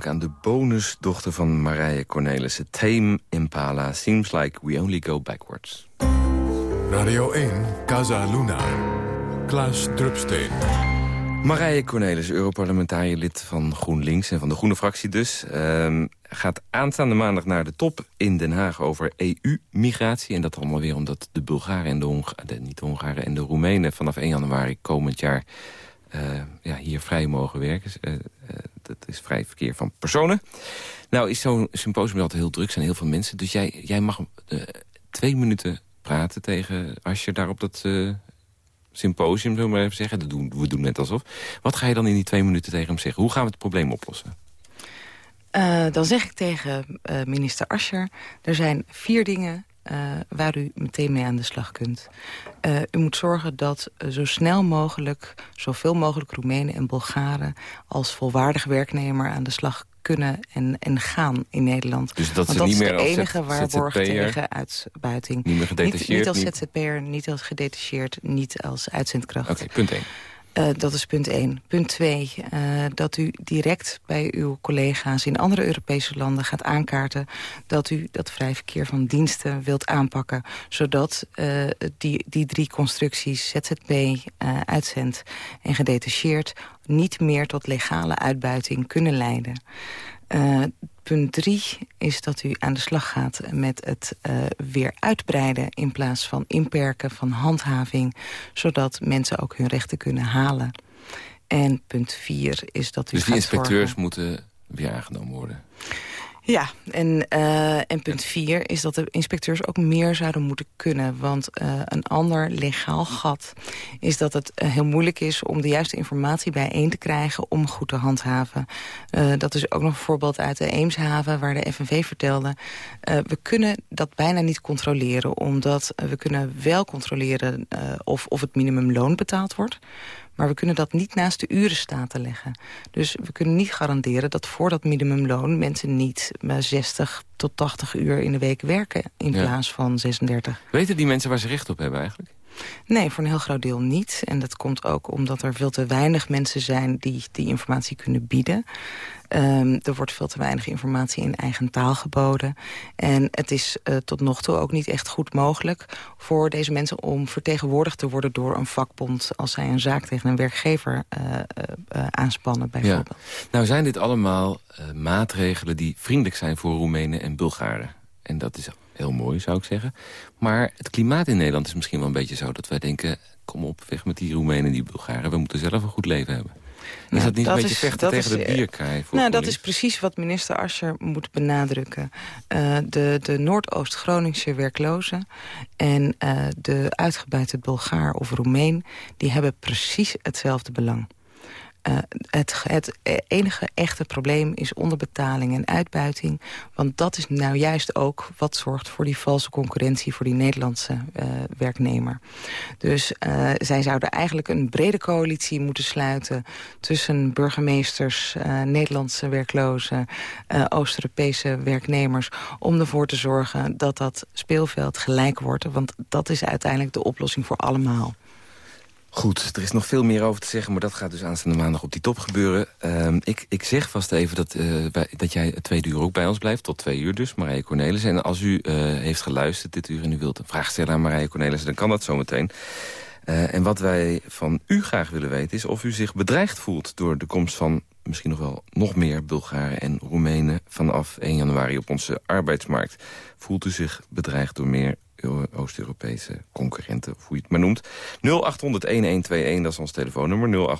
Aan de bonusdochter van Marije Cornelissen. Tame Impala, Seems Like We Only Go Backwards. Radio 1, Casa Luna. Klaas Drupsteen. Marije Cornelis, Europarlementariër lid van GroenLinks en van de Groene fractie dus... Ehm, gaat aanstaande maandag naar de top in Den Haag over EU-migratie. En dat allemaal weer omdat de Bulgaren en de, Hongaren, niet de Hongaren en de Roemenen... vanaf 1 januari komend jaar ja, hier vrij mogen werken. Uh, dat is vrij verkeer van personen. Nou is zo'n symposium altijd heel druk, zijn heel veel mensen. Dus jij, jij mag twee minuten praten tegen als daar op dat symposium, zullen we maar even zeggen. Dat doen, we doen net alsof. Wat ga je dan in die twee minuten tegen hem zeggen? Hoe gaan we het probleem oplossen? Dan zeg ik tegen minister Ascher... er zijn vier dingen uh, waar u meteen mee aan de slag kunt. u moet zorgen dat zo snel mogelijk... zoveel mogelijk Roemenen en Bulgaren... als volwaardig werknemer aan de slag kunnen en, en gaan in Nederland. Dus dat, Want dat niet is meer de enige waarborg tegen uitbuiting. Niet meer gedetacheerd? Niet, niet als ZZP'er, niet als gedetacheerd, niet als uitzendkracht. Oké, punt 1. Uh, dat is punt 1. Punt 2, uh, dat u direct bij uw collega's in andere Europese landen gaat aankaarten... dat u dat vrij verkeer van diensten wilt aanpakken... zodat uh, die, die drie constructies, ZZP, uitzend en gedetacheerd... niet meer tot legale uitbuiting kunnen leiden. Punt drie is dat u aan de slag gaat met het uh, weer uitbreiden... in plaats van inperken van handhaving... zodat mensen ook hun rechten kunnen halen. En punt vier is dat u Dus die inspecteurs zorgen... moeten weer aangenomen worden? Ja, en, uh, en punt vier is dat de inspecteurs ook meer zouden moeten kunnen. Want uh, een ander legaal gat is dat het uh, heel moeilijk is... om de juiste informatie bijeen te krijgen om goed te handhaven. dat is ook nog een voorbeeld uit de Eemshaven waar de FNV vertelde. we kunnen dat bijna niet controleren. Omdat we kunnen wel controleren of, of het minimumloon betaald wordt... Maar we kunnen dat niet naast de urenstaten leggen. Dus we kunnen niet garanderen dat voor dat minimumloon... mensen niet 60 tot 80 uur in de week werken in Ja. plaats van 36. Weten die mensen waar ze recht op hebben eigenlijk? Nee, voor een heel groot deel niet. En dat komt ook omdat er veel te weinig mensen zijn die die informatie kunnen bieden. Um, er wordt veel te weinig informatie in eigen taal geboden. En het is uh, tot nog toe ook niet echt goed mogelijk voor deze mensen om vertegenwoordigd te worden door een vakbond als zij een zaak tegen een werkgever uh, uh, aanspannen bijvoorbeeld. Ja. Nou zijn dit allemaal maatregelen die vriendelijk zijn voor Roemenen en Bulgaren. En dat is heel mooi, zou ik zeggen. Maar het klimaat in Nederland is misschien wel een beetje zo... dat wij denken, kom op, weg met die Roemenen en die Bulgaren. We moeten zelf een goed leven hebben. Ja, is dat niet dat een beetje is, vechten tegen is, de bierkaai? nou, dat is precies wat minister Ascher moet benadrukken. Uh, de, de Noordoost-Groningse werklozen en uh, de uitgebuite Bulgaar of Roemeen... die hebben precies hetzelfde belang. Uh, het, het enige echte probleem is onderbetaling en uitbuiting. Want dat is nou juist ook wat zorgt voor die valse concurrentie... voor die Nederlandse uh, werknemer. Dus uh, zij zouden eigenlijk een brede coalitie moeten sluiten... tussen burgemeesters, Nederlandse werklozen... Oost-Europese werknemers... om ervoor te zorgen dat dat speelveld gelijk wordt. Want dat is uiteindelijk de oplossing voor allemaal. Goed, er is nog veel meer over te zeggen, maar dat gaat dus aanstaande maandag op die top gebeuren. Uh, ik, ik zeg vast even dat, uh, dat jij twee uur ook bij ons blijft, tot twee uur dus, Marije Cornelis. En als u uh, heeft geluisterd dit uur en u wilt een vraag stellen aan Marije Cornelis, dan kan dat zometeen. Uh, en wat wij van u graag willen weten is of u zich bedreigd voelt door de komst van misschien nog wel nog meer Bulgaren en Roemenen vanaf 1 januari op onze arbeidsmarkt. Voelt u zich bedreigd door meer Oost-Europese concurrenten, hoe je het maar noemt. 0800-1121, dat is ons telefoonnummer,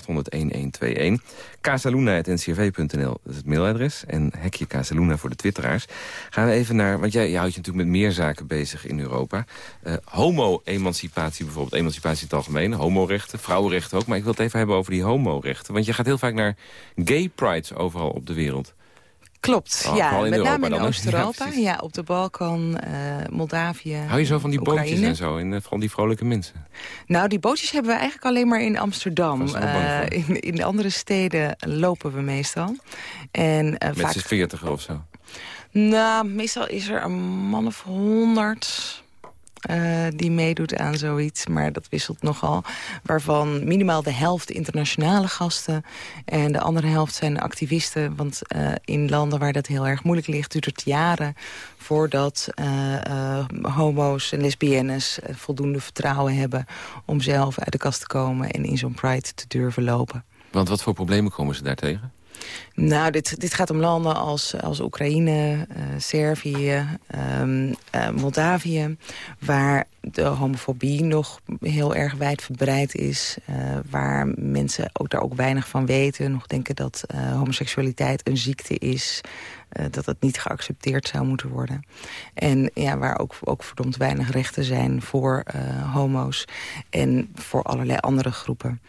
0800-1121. Casaluna.ncrv.nl, dat is het mailadres. En hekje Casaluna voor de twitteraars. Gaan we even naar, want jij, houdt je natuurlijk met meer zaken bezig in Europa. Uh, Homo-emancipatie bijvoorbeeld, emancipatie in het algemeen. Homorechten, vrouwenrechten ook. Maar ik wil het even hebben over die homorechten. Want je gaat heel vaak naar gay prides overal op de wereld. Klopt, Oh, ja. Met Europa name in? Oost-Europa. Ja, op de Balkan, eh, Moldavië, Hou je zo van die bootjes en zo, en eh, van die vrolijke mensen? Nou, die bootjes hebben we eigenlijk alleen maar in Amsterdam. Er Eh, in, in de andere steden lopen we meestal. En, Met vaak, z'n veertig of zo. nou, meestal is er een man of honderd uh, die meedoet aan zoiets. Maar dat wisselt nogal. Waarvan minimaal de helft internationale gasten. En de andere helft zijn activisten. Want uh, in landen waar dat heel erg moeilijk ligt... duurt het jaren voordat uh, homo's en lesbiennes voldoende vertrouwen hebben... om zelf uit de kast te komen en in zo'n pride te durven lopen. Want wat voor problemen komen ze daar tegen? Nou, dit, dit gaat om landen als, als Oekraïne, uh, Servië, um, uh, Moldavië... waar de homofobie nog heel erg wijdverbreid is. Uh, waar mensen ook daar ook weinig van weten. Nog denken dat homoseksualiteit een ziekte is. Dat het niet geaccepteerd zou moeten worden. En ja, waar ook, ook verdomd weinig rechten zijn voor homo's. En voor allerlei andere groepen.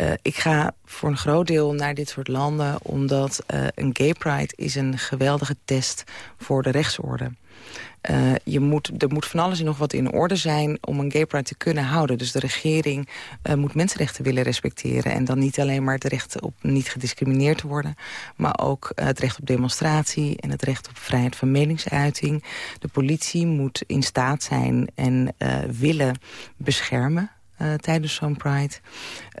Uh, ik ga voor een groot deel naar dit soort landen... omdat een gay pride is een geweldige test voor de rechtsorde. Uh, je moet, er moet van alles en nog wat in orde zijn om een gay pride te kunnen houden. Dus de regering moet mensenrechten willen respecteren. En dan niet alleen maar het recht op niet gediscrimineerd te worden... maar ook het recht op demonstratie en het recht op vrijheid van meningsuiting. De politie moet in staat zijn en willen beschermen uh, tijdens zo'n Pride.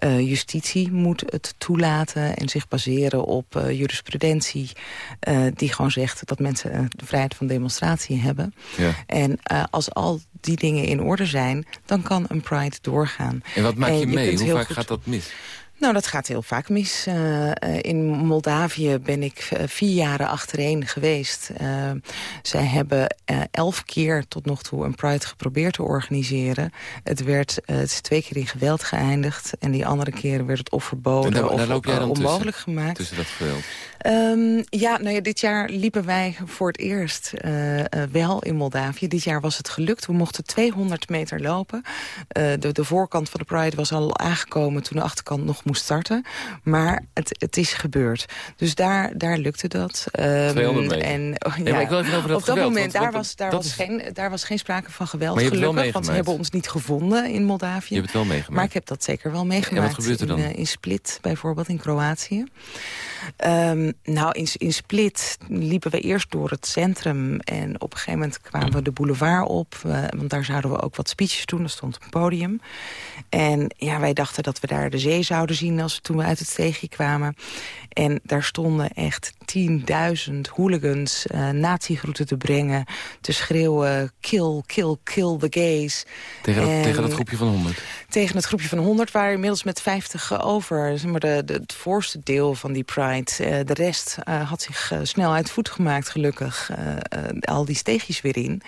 Uh, justitie moet het toelaten en zich baseren op uh, jurisprudentie... die gewoon zegt dat mensen de vrijheid van demonstratie hebben. Ja. En als al die dingen in orde zijn, dan kan een Pride doorgaan. En wat maak je, je mee? Hoe vaak gaat dat mis? Nou, dat gaat heel vaak mis. Uh, in Moldavië ben ik uh, vier jaren achtereen geweest. Uh, zij hebben elf keer tot nog toe een Pride geprobeerd te organiseren. Het, werd, het is twee keer in geweld geëindigd. En die andere keren werd het of verboden daar, of daar loop jij dan onmogelijk tussen, gemaakt. Tussen dat geweld? Um, ja, nou ja, dit jaar liepen wij voor het eerst wel in Moldavië. Dit jaar was het gelukt. We mochten 200 meter lopen. de, de voorkant van de Pride was al aangekomen toen de achterkant nog moest starten. Maar het, het is gebeurd. Dus daar, daar lukte dat. Um, 200 meter. En, oh, ja, nee, ik wil even over dat op dat geweld, moment, want, daar, was, daar, was is... geen, daar was geen sprake van geweld, Maar je hebt het wel gelukkig. Want ze hebben ons niet gevonden in Moldavië. Je hebt het wel meegemaakt. Maar ik heb dat zeker wel meegemaakt. gebeurt er dan? In, in Split bijvoorbeeld, in Kroatië. Um, nou, in, in Split liepen we eerst door het centrum. En op een gegeven moment kwamen we de boulevard op. Want daar zouden we ook wat speeches doen. Er stond een podium. En ja, wij dachten dat we daar de zee zouden zien als toen we uit het steegje kwamen. En daar stonden echt 10.000 hooligans uh, natiegroeten te brengen. Te schreeuwen, kill, kill, kill the gays. Tegen dat, En- tegen dat groepje van 100. tegen het groepje van 100 waren inmiddels met 50 over. Zeg maar de, de, het voorste deel van die Pride. Eh, de rest eh, had zich eh, snel uit voet gemaakt, gelukkig. eh, eh, al die steegjes weer in.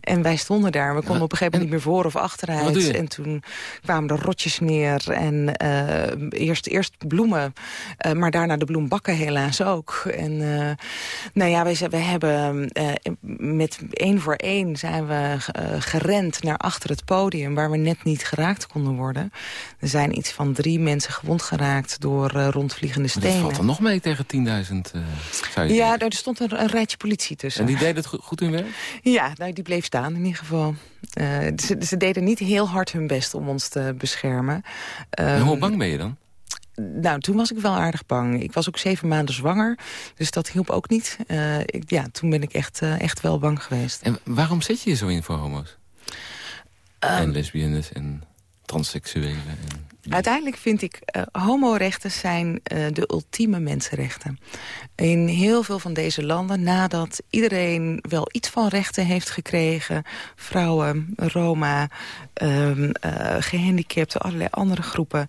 En wij stonden daar. We konden op een gegeven moment niet meer voor of achteruit. En toen kwamen er rotjes neer. En eh, eerst, eerst bloemen, eh, maar daarna de bloembakken helaas ook. En eh, nou ja, wij, wij hebben eh, met één voor één zijn we eh, gerend naar achter het podium... waar we net niet geraakt konden worden. Er zijn iets van drie mensen gewond geraakt door rondvliegende Maar dat stenen. valt er nog mee tegen 10.000, eh zou je Ja, denken. er stond een, een rijtje politie tussen. En die deed het go- goed in werk? Ja, nou, die bleef staan in ieder geval. Ze, ze deden niet heel hard hun best om ons te beschermen. En Ehm, hoe bang ben je dan? Nou, toen was ik wel aardig bang. Ik was ook zeven maanden zwanger, dus dat hielp ook niet. Eh, ik, ja, toen ben ik echt, eh, echt wel bang geweest. En waarom zet je je zo in voor homo's? Ehm, en lesbiennes en transseksuelen. En... Uiteindelijk vind ik, eh homorechten zijn eh, de ultieme mensenrechten. In heel veel van deze landen, nadat iedereen wel iets van rechten heeft gekregen... vrouwen, Roma, eh, gehandicapten, allerlei andere groepen...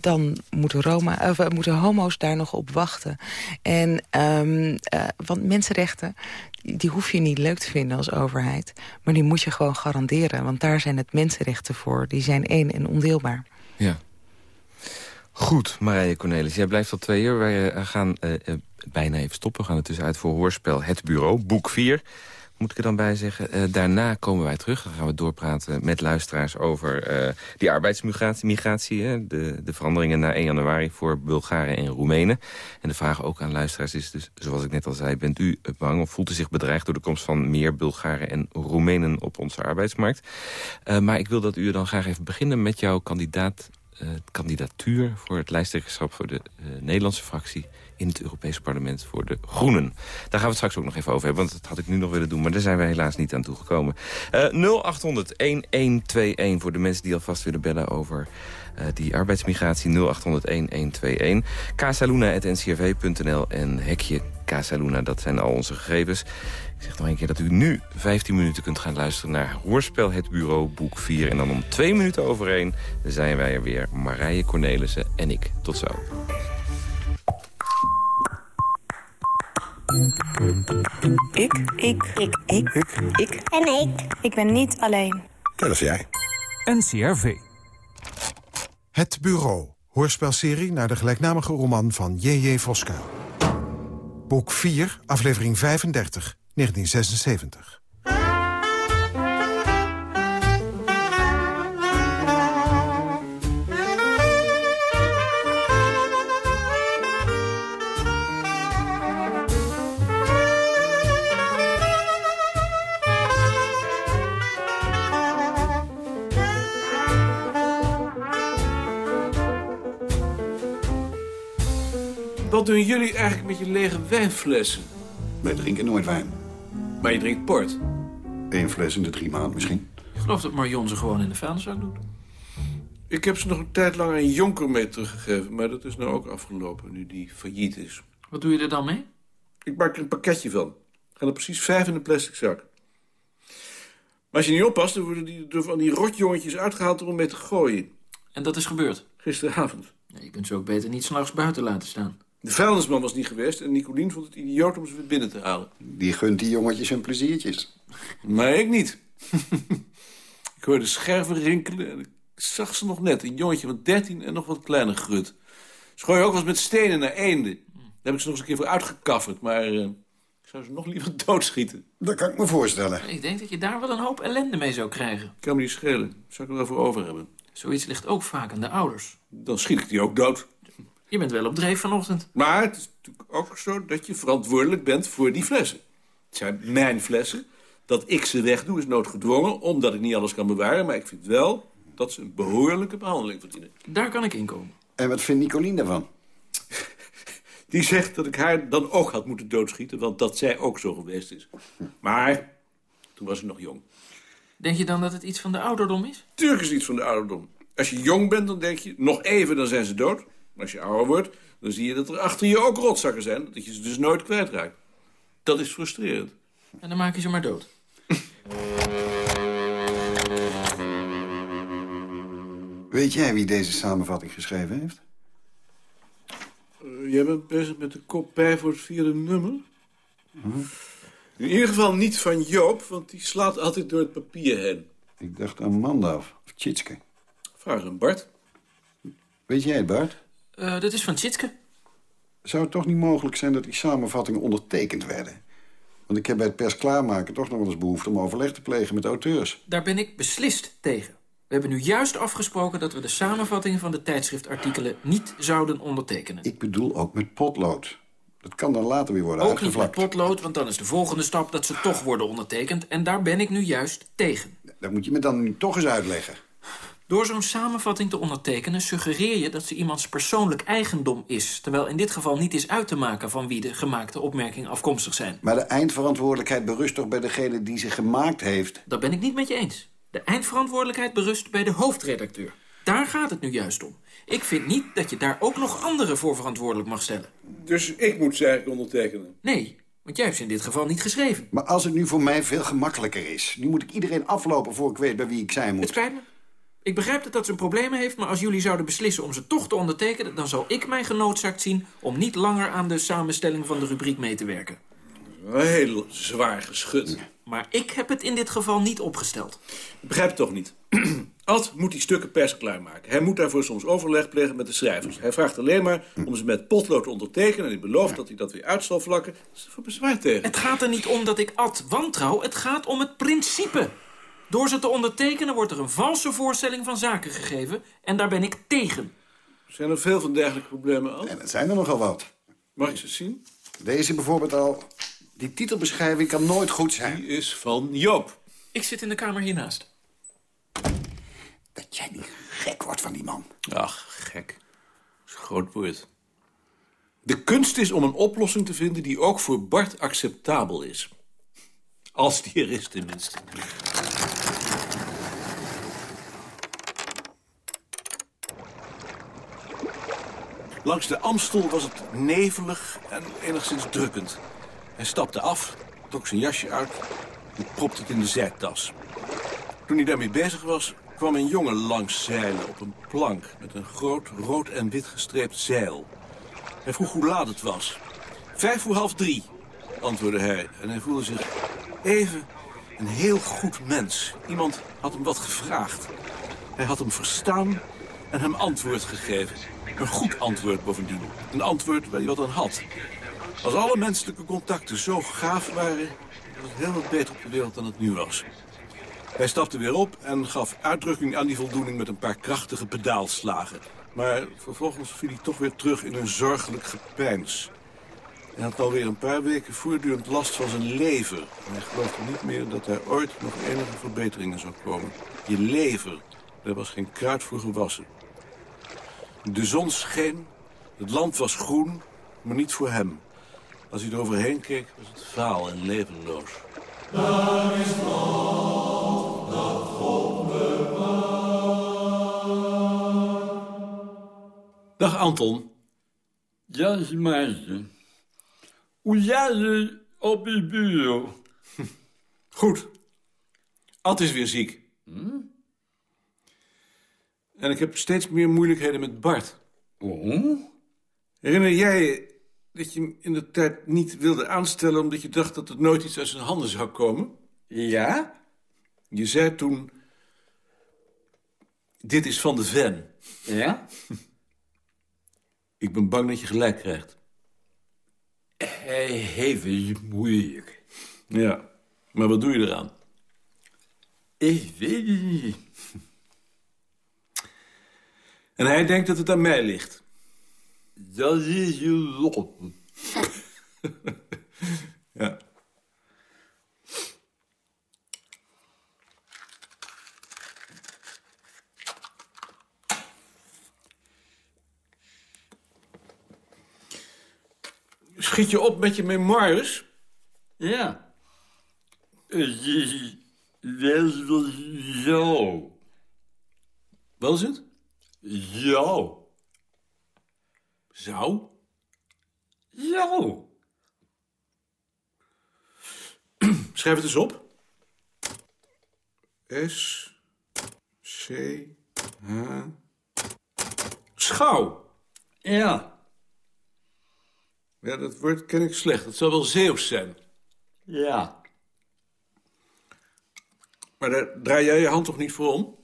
dan moeten, Roma, of, moeten homo's daar nog op wachten. En, ehm, eh, want mensenrechten, die hoef je niet leuk te vinden als overheid... maar die moet je gewoon garanderen, want daar zijn het mensenrechten voor. Die zijn één en ondeelbaar. Ja. Goed, Marije Cornelis. Jij blijft tot twee uur. Wij eh, gaan eh, eh, bijna even stoppen. We gaan er tussenuit voor hoorspel Het Bureau, boek 4. Moet ik er dan bij zeggen. Eh, daarna komen wij terug. Dan gaan we doorpraten met luisteraars over eh, die arbeidsmigratie. Migratie, hè, de, de veranderingen na 1 januari voor Bulgaren en Roemenen. En de vraag ook aan luisteraars is dus, zoals ik net al zei... bent u bang of voelt u zich bedreigd door de komst van meer Bulgaren en Roemenen op onze arbeidsmarkt? Eh, maar ik wil dat u dan graag even beginnen met jouw kandidaat, kandidatuur... voor het lijsttrekkerschap voor de Nederlandse fractie in het Europese parlement voor de Groenen. Daar gaan we het straks ook nog even over hebben, want dat had ik nu nog willen doen. Maar daar zijn we helaas niet aan toegekomen. Uh, 0800-1121 voor de mensen die alvast willen bellen over uh, die arbeidsmigratie 0800-1121. casaluna.ncrv.nl en hekje Casaluna, dat zijn al onze gegevens. Ik zeg nog een keer dat u nu 15 minuten kunt gaan luisteren naar Hoorspel Het Bureau, boek 4. En dan om twee minuten over één zijn wij er weer, Marije Cornelissen en ik. Tot zo. Ik. Ik. Ik. Ik. Ik. Ik. En ik. Ik ben niet alleen. Dat is jij. NCRV. Het Bureau. Hoorspelserie naar de gelijknamige roman van J.J. Voskuil. Boek 4, aflevering 35, 1976. Wat doen jullie eigenlijk met je lege wijnflessen? Wij drinken nooit wijn. Maar je drinkt port. Eén fles in de drie maanden misschien. Ik geloof dat Marion ze gewoon in de vuilniszak doet. Ik heb ze nog een tijd lang aan Jonker mee teruggegeven... maar dat is nou ook afgelopen, nu die failliet is. Wat doe je er dan mee? Ik maak er een pakketje van. Er gaan er precies vijf in een plastic zak. Maar als je niet oppast, dan worden die door van die rotjongetjes uitgehaald om mee te gooien. En dat is gebeurd? Gisteravond. Nee, je kunt ze ook beter niet s'nachts buiten laten staan. De vuilnisman was niet geweest en Nicolien vond het idioot om ze weer binnen te halen. Die gunt die jongetjes hun pleziertjes. Maar ik niet. ik hoorde scherven rinkelen en ik zag ze nog net. Een jongetje van 13 en nog wat kleiner grut. Ze gooien ook wel eens met stenen naar eenden. Daar heb ik ze nog eens een keer voor uitgekafferd, maar uh, ik zou ze nog liever doodschieten. Dat kan ik me voorstellen. Ik denk dat je daar wel een hoop ellende mee zou krijgen. Kan me niet schelen. Zou ik er wel voor over hebben. Zoiets ligt ook vaak aan de ouders. Dan schiet ik die ook dood. Je bent wel op dreef vanochtend. Maar het is natuurlijk ook zo dat je verantwoordelijk bent voor die flessen. Het zijn mijn flessen. Dat ik ze wegdoe is noodgedwongen, omdat ik niet alles kan bewaren. Maar ik vind wel dat ze een behoorlijke behandeling verdienen. Daar kan ik inkomen. En wat vindt Nicolien daarvan? Die zegt dat ik haar dan ook had moeten doodschieten, want dat zij ook zo geweest is. Maar toen was ze nog jong. Denk je dan dat het iets van de ouderdom is? Tuurlijk is iets van de ouderdom. Als je jong bent, dan denk je, nog even, dan zijn ze dood. Maar als je ouder wordt, dan zie je dat er achter je ook rotzakken zijn. Dat je ze dus nooit kwijtraakt. Dat is frustrerend. En dan maak je ze maar dood. Weet jij wie deze samenvatting geschreven heeft? Uh, jij bent bezig met de kop bij voor het vierde nummer? In ieder geval niet van Joop, want die slaat altijd door het papier heen. Ik dacht aan Mandaf of Tjitske. Vraag aan Bart. Weet jij het, Bart? Uh, dat is van Tjitske. Zou het toch niet mogelijk zijn dat die samenvattingen ondertekend werden? Want ik heb bij het pers klaarmaken toch nog wel eens behoefte om overleg te plegen met auteurs. Daar ben ik beslist tegen. We hebben nu juist afgesproken dat we de samenvattingen van de tijdschriftartikelen niet zouden ondertekenen. Ik bedoel ook met potlood. Dat kan dan later weer worden Ook uitgevlakt. niet met potlood, want dan is de volgende stap dat ze toch worden ondertekend. En daar ben ik nu juist tegen. Dat moet je me dan nu toch eens uitleggen. Door zo'n samenvatting te ondertekenen suggereer je dat ze iemands persoonlijk eigendom is. Terwijl in dit geval niet is uit te maken van wie de gemaakte opmerkingen afkomstig zijn. Maar de eindverantwoordelijkheid berust toch bij degene die ze gemaakt heeft? Dat ben ik niet met je eens. De eindverantwoordelijkheid berust bij de hoofdredacteur. Daar gaat het nu juist om. Ik vind niet dat je daar ook nog anderen voor verantwoordelijk mag stellen. Dus ik moet ze eigenlijk ondertekenen? Nee, want jij hebt ze in dit geval niet geschreven. Maar als het nu voor mij veel gemakkelijker is... nu moet ik iedereen aflopen voor ik weet bij wie ik zijn moet. Het spijt me. Ik begrijp dat dat zijn problemen heeft, maar als jullie zouden beslissen om ze toch te ondertekenen... dan zal ik mij genoodzaakt zien om niet langer aan de samenstelling van de rubriek mee te werken. Heel zwaar geschud. Maar ik heb het in dit geval niet opgesteld. Ik begrijp het toch niet. Ad moet die stukken pers klaarmaken. Hij moet daarvoor soms overleg plegen met de schrijvers. Hij vraagt alleen maar om ze met potlood te ondertekenen... en hij belooft dat hij dat weer uit zal vlakken. Dat is voor bezwaar tegen. Het gaat er niet om dat ik Ad wantrouw. Het gaat om het principe. Door ze te ondertekenen wordt er een valse voorstelling van zaken gegeven... en daar ben ik tegen. Zijn er veel van dergelijke problemen al? En het zijn er nogal wat. Mag ik ze zien? Deze bijvoorbeeld al. Die titelbeschrijving kan nooit goed zijn. Die is van Joop. Ik zit in de kamer hiernaast. Dat jij niet gek wordt van die man. Ach, gek. Dat is een groot woord. De kunst is om een oplossing te vinden die ook voor Bart acceptabel is. Als die er is, tenminste. Langs de Amstel was het nevelig en enigszins drukkend. Hij stapte af, trok zijn jasje uit en propte het in de zijtas. Toen hij daarmee bezig was, kwam een jongen langs zeilen op een plank... met een groot rood en wit gestreept zeil. Hij vroeg hoe laat het was. Vijf voor half drie, antwoordde hij. En hij voelde zich even een heel goed mens. Iemand had hem wat gevraagd. Hij had hem verstaan en hem antwoord gegeven. Een goed antwoord bovendien. Een antwoord waar hij wat aan had. Als alle menselijke contacten zo gaaf waren... was het heel wat beter op de wereld dan het nu was. Hij stapte weer op en gaf uitdrukking aan die voldoening... met een paar krachtige pedaalslagen. Maar vervolgens viel hij toch weer terug in een zorgelijk gepeins. Hij had alweer een paar weken voortdurend last van zijn lever. En hij geloofde niet meer dat er ooit nog enige verbeteringen zou komen. Je lever, daar was geen kruid voor gewassen. De zon scheen, het land was groen, maar niet voor hem. Als hij eroverheen keek, was het vaal en levenloos. Daar is land dat God Dag Anton. Ja, meisje. Hoe jij op je bureau? Goed. Ad is weer ziek. En ik heb steeds meer moeilijkheden met Bart. Oh? Herinner jij dat je hem in de tijd niet wilde aanstellen... omdat je dacht dat het nooit iets uit zijn handen zou komen? Ja? Je zei toen... Dit is van de Ven. Ja? Ik ben bang dat je gelijk krijgt. Hij heeft het moeilijk. Ja, maar wat doe je eraan? Ik weet het niet. En hij denkt dat het aan mij ligt. Dat is je lot. ja. Schiet je op met je memoires? Ja. Het is wel zo. Wat is het? Zo. Zou? Zo. Schrijf het eens op. S, C, H... Schouw. Ja. Ja, dat woord ken ik slecht. Het zal wel Zeeuws zijn. Ja. Maar daar draai jij je hand toch niet voor om?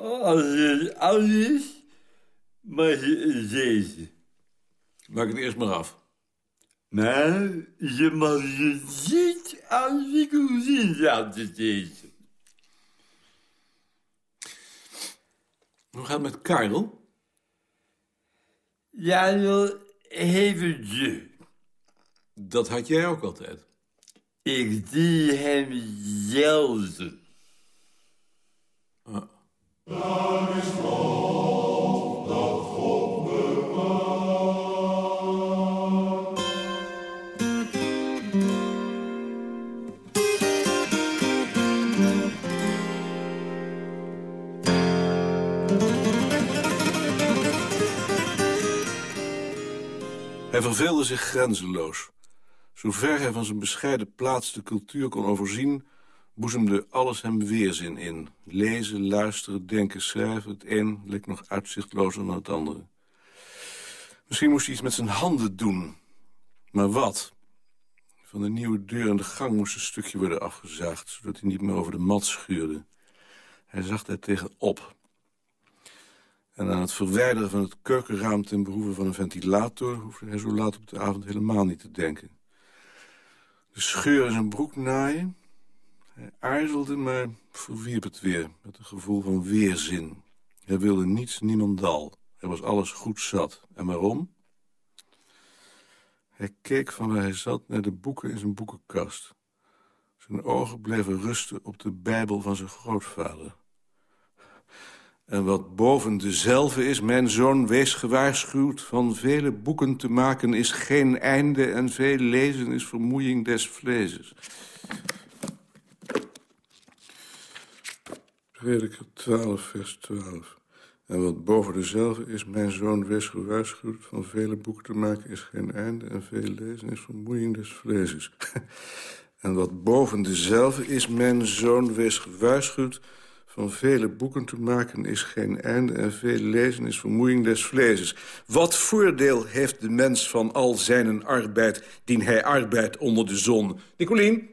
Als het oud is, maar deze. Maak het eerst maar af. Maar je mag het niet als ik zien laten deze. Hoe gaat het met Karel? Ja, eventje. Dat had jij ook altijd. Ik zie hem zelden. Ah. Hij verveelde zich grenzeloos. Zover hij van zijn bescheiden plaats de cultuur kon overzien... boezemde alles hem weerzin in. Lezen, luisteren, denken, schrijven. Het een leek nog uitzichtlozer dan het andere. Misschien moest hij iets met zijn handen doen. Maar wat? Van de nieuwe deur in de gang moest een stukje worden afgezaagd... zodat hij niet meer over de mat schuurde. Hij zag daar tegenop. En aan het verwijderen van het keukenraam ten behoeve van een ventilator... hoefde hij zo laat op de avond helemaal niet te denken. De scheur in zijn broek naaien. Hij aarzelde, maar verwierp het weer met een gevoel van weerzin. Hij wilde niets, niemandal. Hij was alles goed zat. En waarom? Hij keek van waar hij zat naar de boeken in zijn boekenkast. Zijn ogen bleven rusten op de Bijbel van zijn grootvader. En wat boven dezelfde is, mijn zoon, wees gewaarschuwd... van vele boeken te maken is geen einde... en veel lezen is vermoeiing des vlezes. Prediker 12, vers 12. En wat boven dezelfde is, mijn zoon, wees gewaarschuwd... van vele boeken te maken is geen einde... en veel lezen is vermoeiing des vlezes. en wat boven dezelfde is, mijn zoon, wees gewaarschuwd... van vele boeken te maken is geen einde... en veel lezen is vermoeiing des vlezes. Wat voordeel heeft de mens van al zijn arbeid... dien hij arbeidt onder de zon? Nicolien,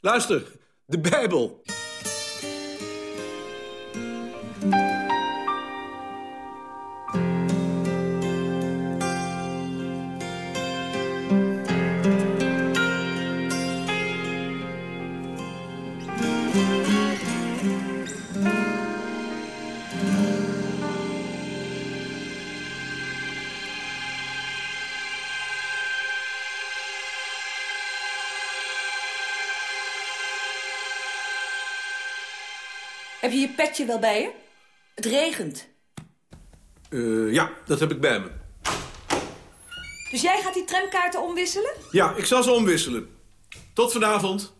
luister, de Bijbel... petje wel bij je? Het regent. Uh, ja, dat heb ik bij me. Dus jij gaat die tramkaarten omwisselen? Ja, ik zal ze omwisselen. Tot vanavond.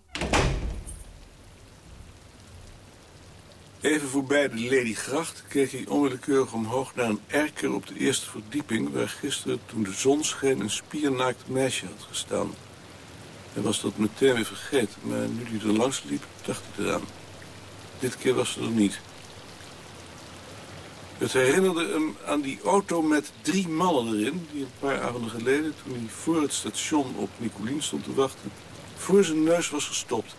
Even voorbij de Ladygracht keek hij onwillekeurig omhoog naar een erker op de eerste verdieping... waar gisteren, toen de zon scheen, een spiernaakt meisje had gestaan. Hij was dat meteen weer vergeten, maar nu hij er langs liep, dacht hij eraan. Dit keer was ze er niet. Het herinnerde hem aan die auto met drie mannen erin... die een paar avonden geleden, toen hij voor het station op Nicolien stond te wachten... voor zijn neus was gestopt.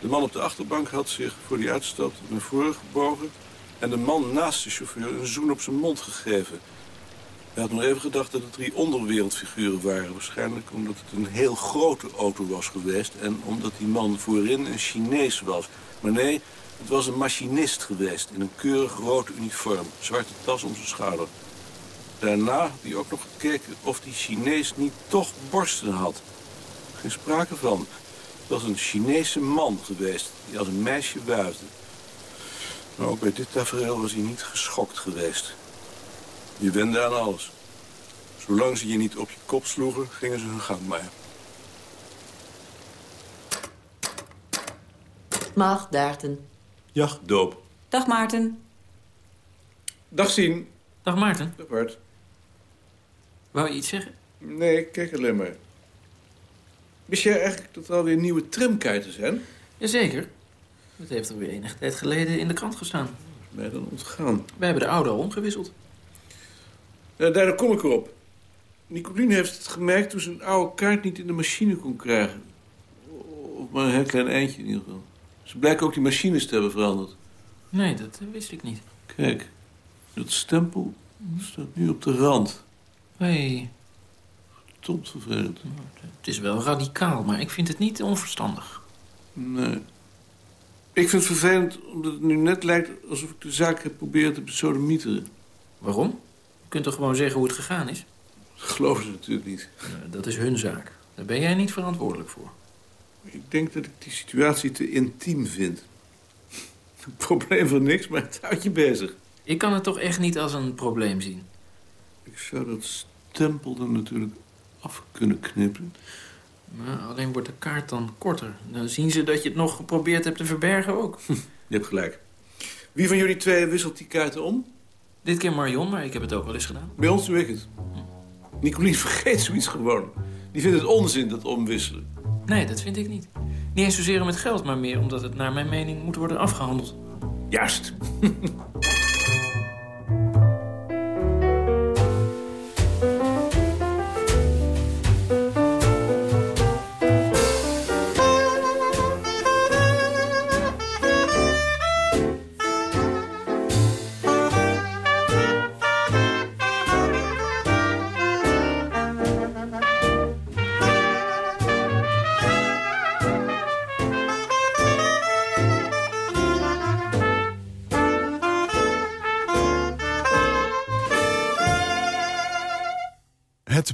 De man op de achterbank had zich voor die uitstap naar voren gebogen... en de man naast de chauffeur een zoen op zijn mond gegeven. Hij had nog even gedacht dat het drie onderwereldfiguren waren. Waarschijnlijk omdat het een heel grote auto was geweest... en omdat die man voorin een Chinees was. Maar nee, het was een machinist geweest in een keurig rood uniform. Zwarte tas om zijn schouder. Daarna had hij ook nog gekeken of die Chinees niet toch borsten had. Geen sprake van. Het was een Chinese man geweest die als een meisje wuifde. Maar ook bij dit tafereel was hij niet geschokt geweest. Je wende aan alles. Zolang ze je niet op je kop sloegen, gingen ze hun gang maar. Mag, Ja, doop. Dag Maarten. Dag Sien. Dag Maarten. Dag Bart. Wou je iets zeggen? Nee, kijk alleen maar. Wist jij eigenlijk dat er alweer nieuwe tramkaarten zijn? Jazeker. Dat heeft er weer enige tijd geleden in de krant gestaan. Dat is mij dan ontgaan. Wij hebben de oude al omgewisseld. Ja, daardoor kom ik erop. Nicolien heeft het gemerkt toen ze een oude kaart niet in de machine kon krijgen. Of maar een heel klein eindje in ieder geval. Ze blijken ook die machines te hebben veranderd. Nee, dat wist ik niet. Kijk, dat stempel staat nu op de rand. Hé. Hey. Verdomd vervelend. Het is wel radicaal, maar ik vind het niet onverstandig. Nee. Ik vind het vervelend omdat het nu net lijkt alsof ik de zaak heb proberen te besodemieteren. Waarom? Je kunt toch gewoon zeggen hoe het gegaan is? Dat geloven ze natuurlijk niet. dat is hun zaak. Daar ben jij niet verantwoordelijk voor. Ik denk dat ik die situatie te intiem vind. Een probleem van niks, maar het houdt je bezig. Ik kan het toch echt niet als een probleem zien? Ik zou dat stempel er natuurlijk af kunnen knippen. Maar alleen wordt de kaart dan korter. Dan zien ze dat je het nog geprobeerd hebt te verbergen ook. Je hebt gelijk. Wie van jullie twee wisselt die kaarten om? Dit keer Marion, maar ik heb het ook wel eens gedaan. Bij ons doe ik het. Nicolien vergeet zoiets gewoon. Die vindt het onzin, dat omwisselen. Nee, dat vind ik niet. Niet eens zozeer om het geld, maar meer omdat het naar mijn mening moet worden afgehandeld. Juist.